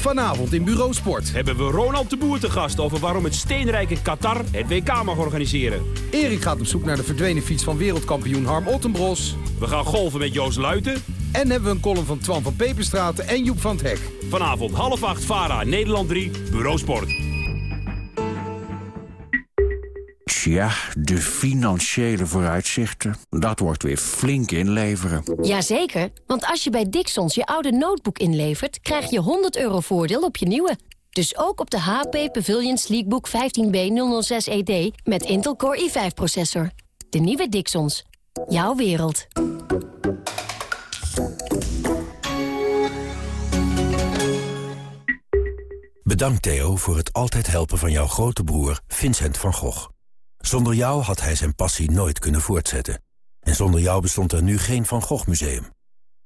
Vanavond in Bureau Sport hebben we Ronald de Boer te gast over waarom het steenrijke Qatar het WK mag organiseren. Erik gaat op zoek naar de verdwenen fiets van wereldkampioen Harm Ottenbros. We gaan golven met Joost Luiten. En hebben we een column van Twan van Peperstraten en Joep van het Hek. Vanavond half acht VARA, Nederland 3, Bureau Sport. Ja, de financiële vooruitzichten. Dat wordt weer flink inleveren. Jazeker, want als je bij Dixons je oude notebook inlevert... krijg je 100 euro voordeel op je nieuwe. Dus ook op de HP Pavilion Sleekbook 15B006ED met Intel Core i5-processor. De nieuwe Dixons. Jouw wereld. Bedankt Theo voor het altijd helpen van jouw grote broer Vincent van Gogh. Zonder jou had hij zijn passie nooit kunnen voortzetten. En zonder jou bestond er nu geen Van Gogh Museum.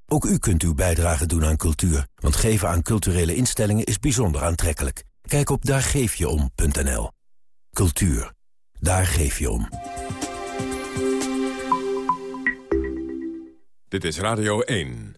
Ook u kunt uw bijdrage doen aan cultuur, want geven aan culturele instellingen is bijzonder aantrekkelijk. Kijk op daargeefjeom.nl. Cultuur. Daar geef je om. Dit is Radio 1.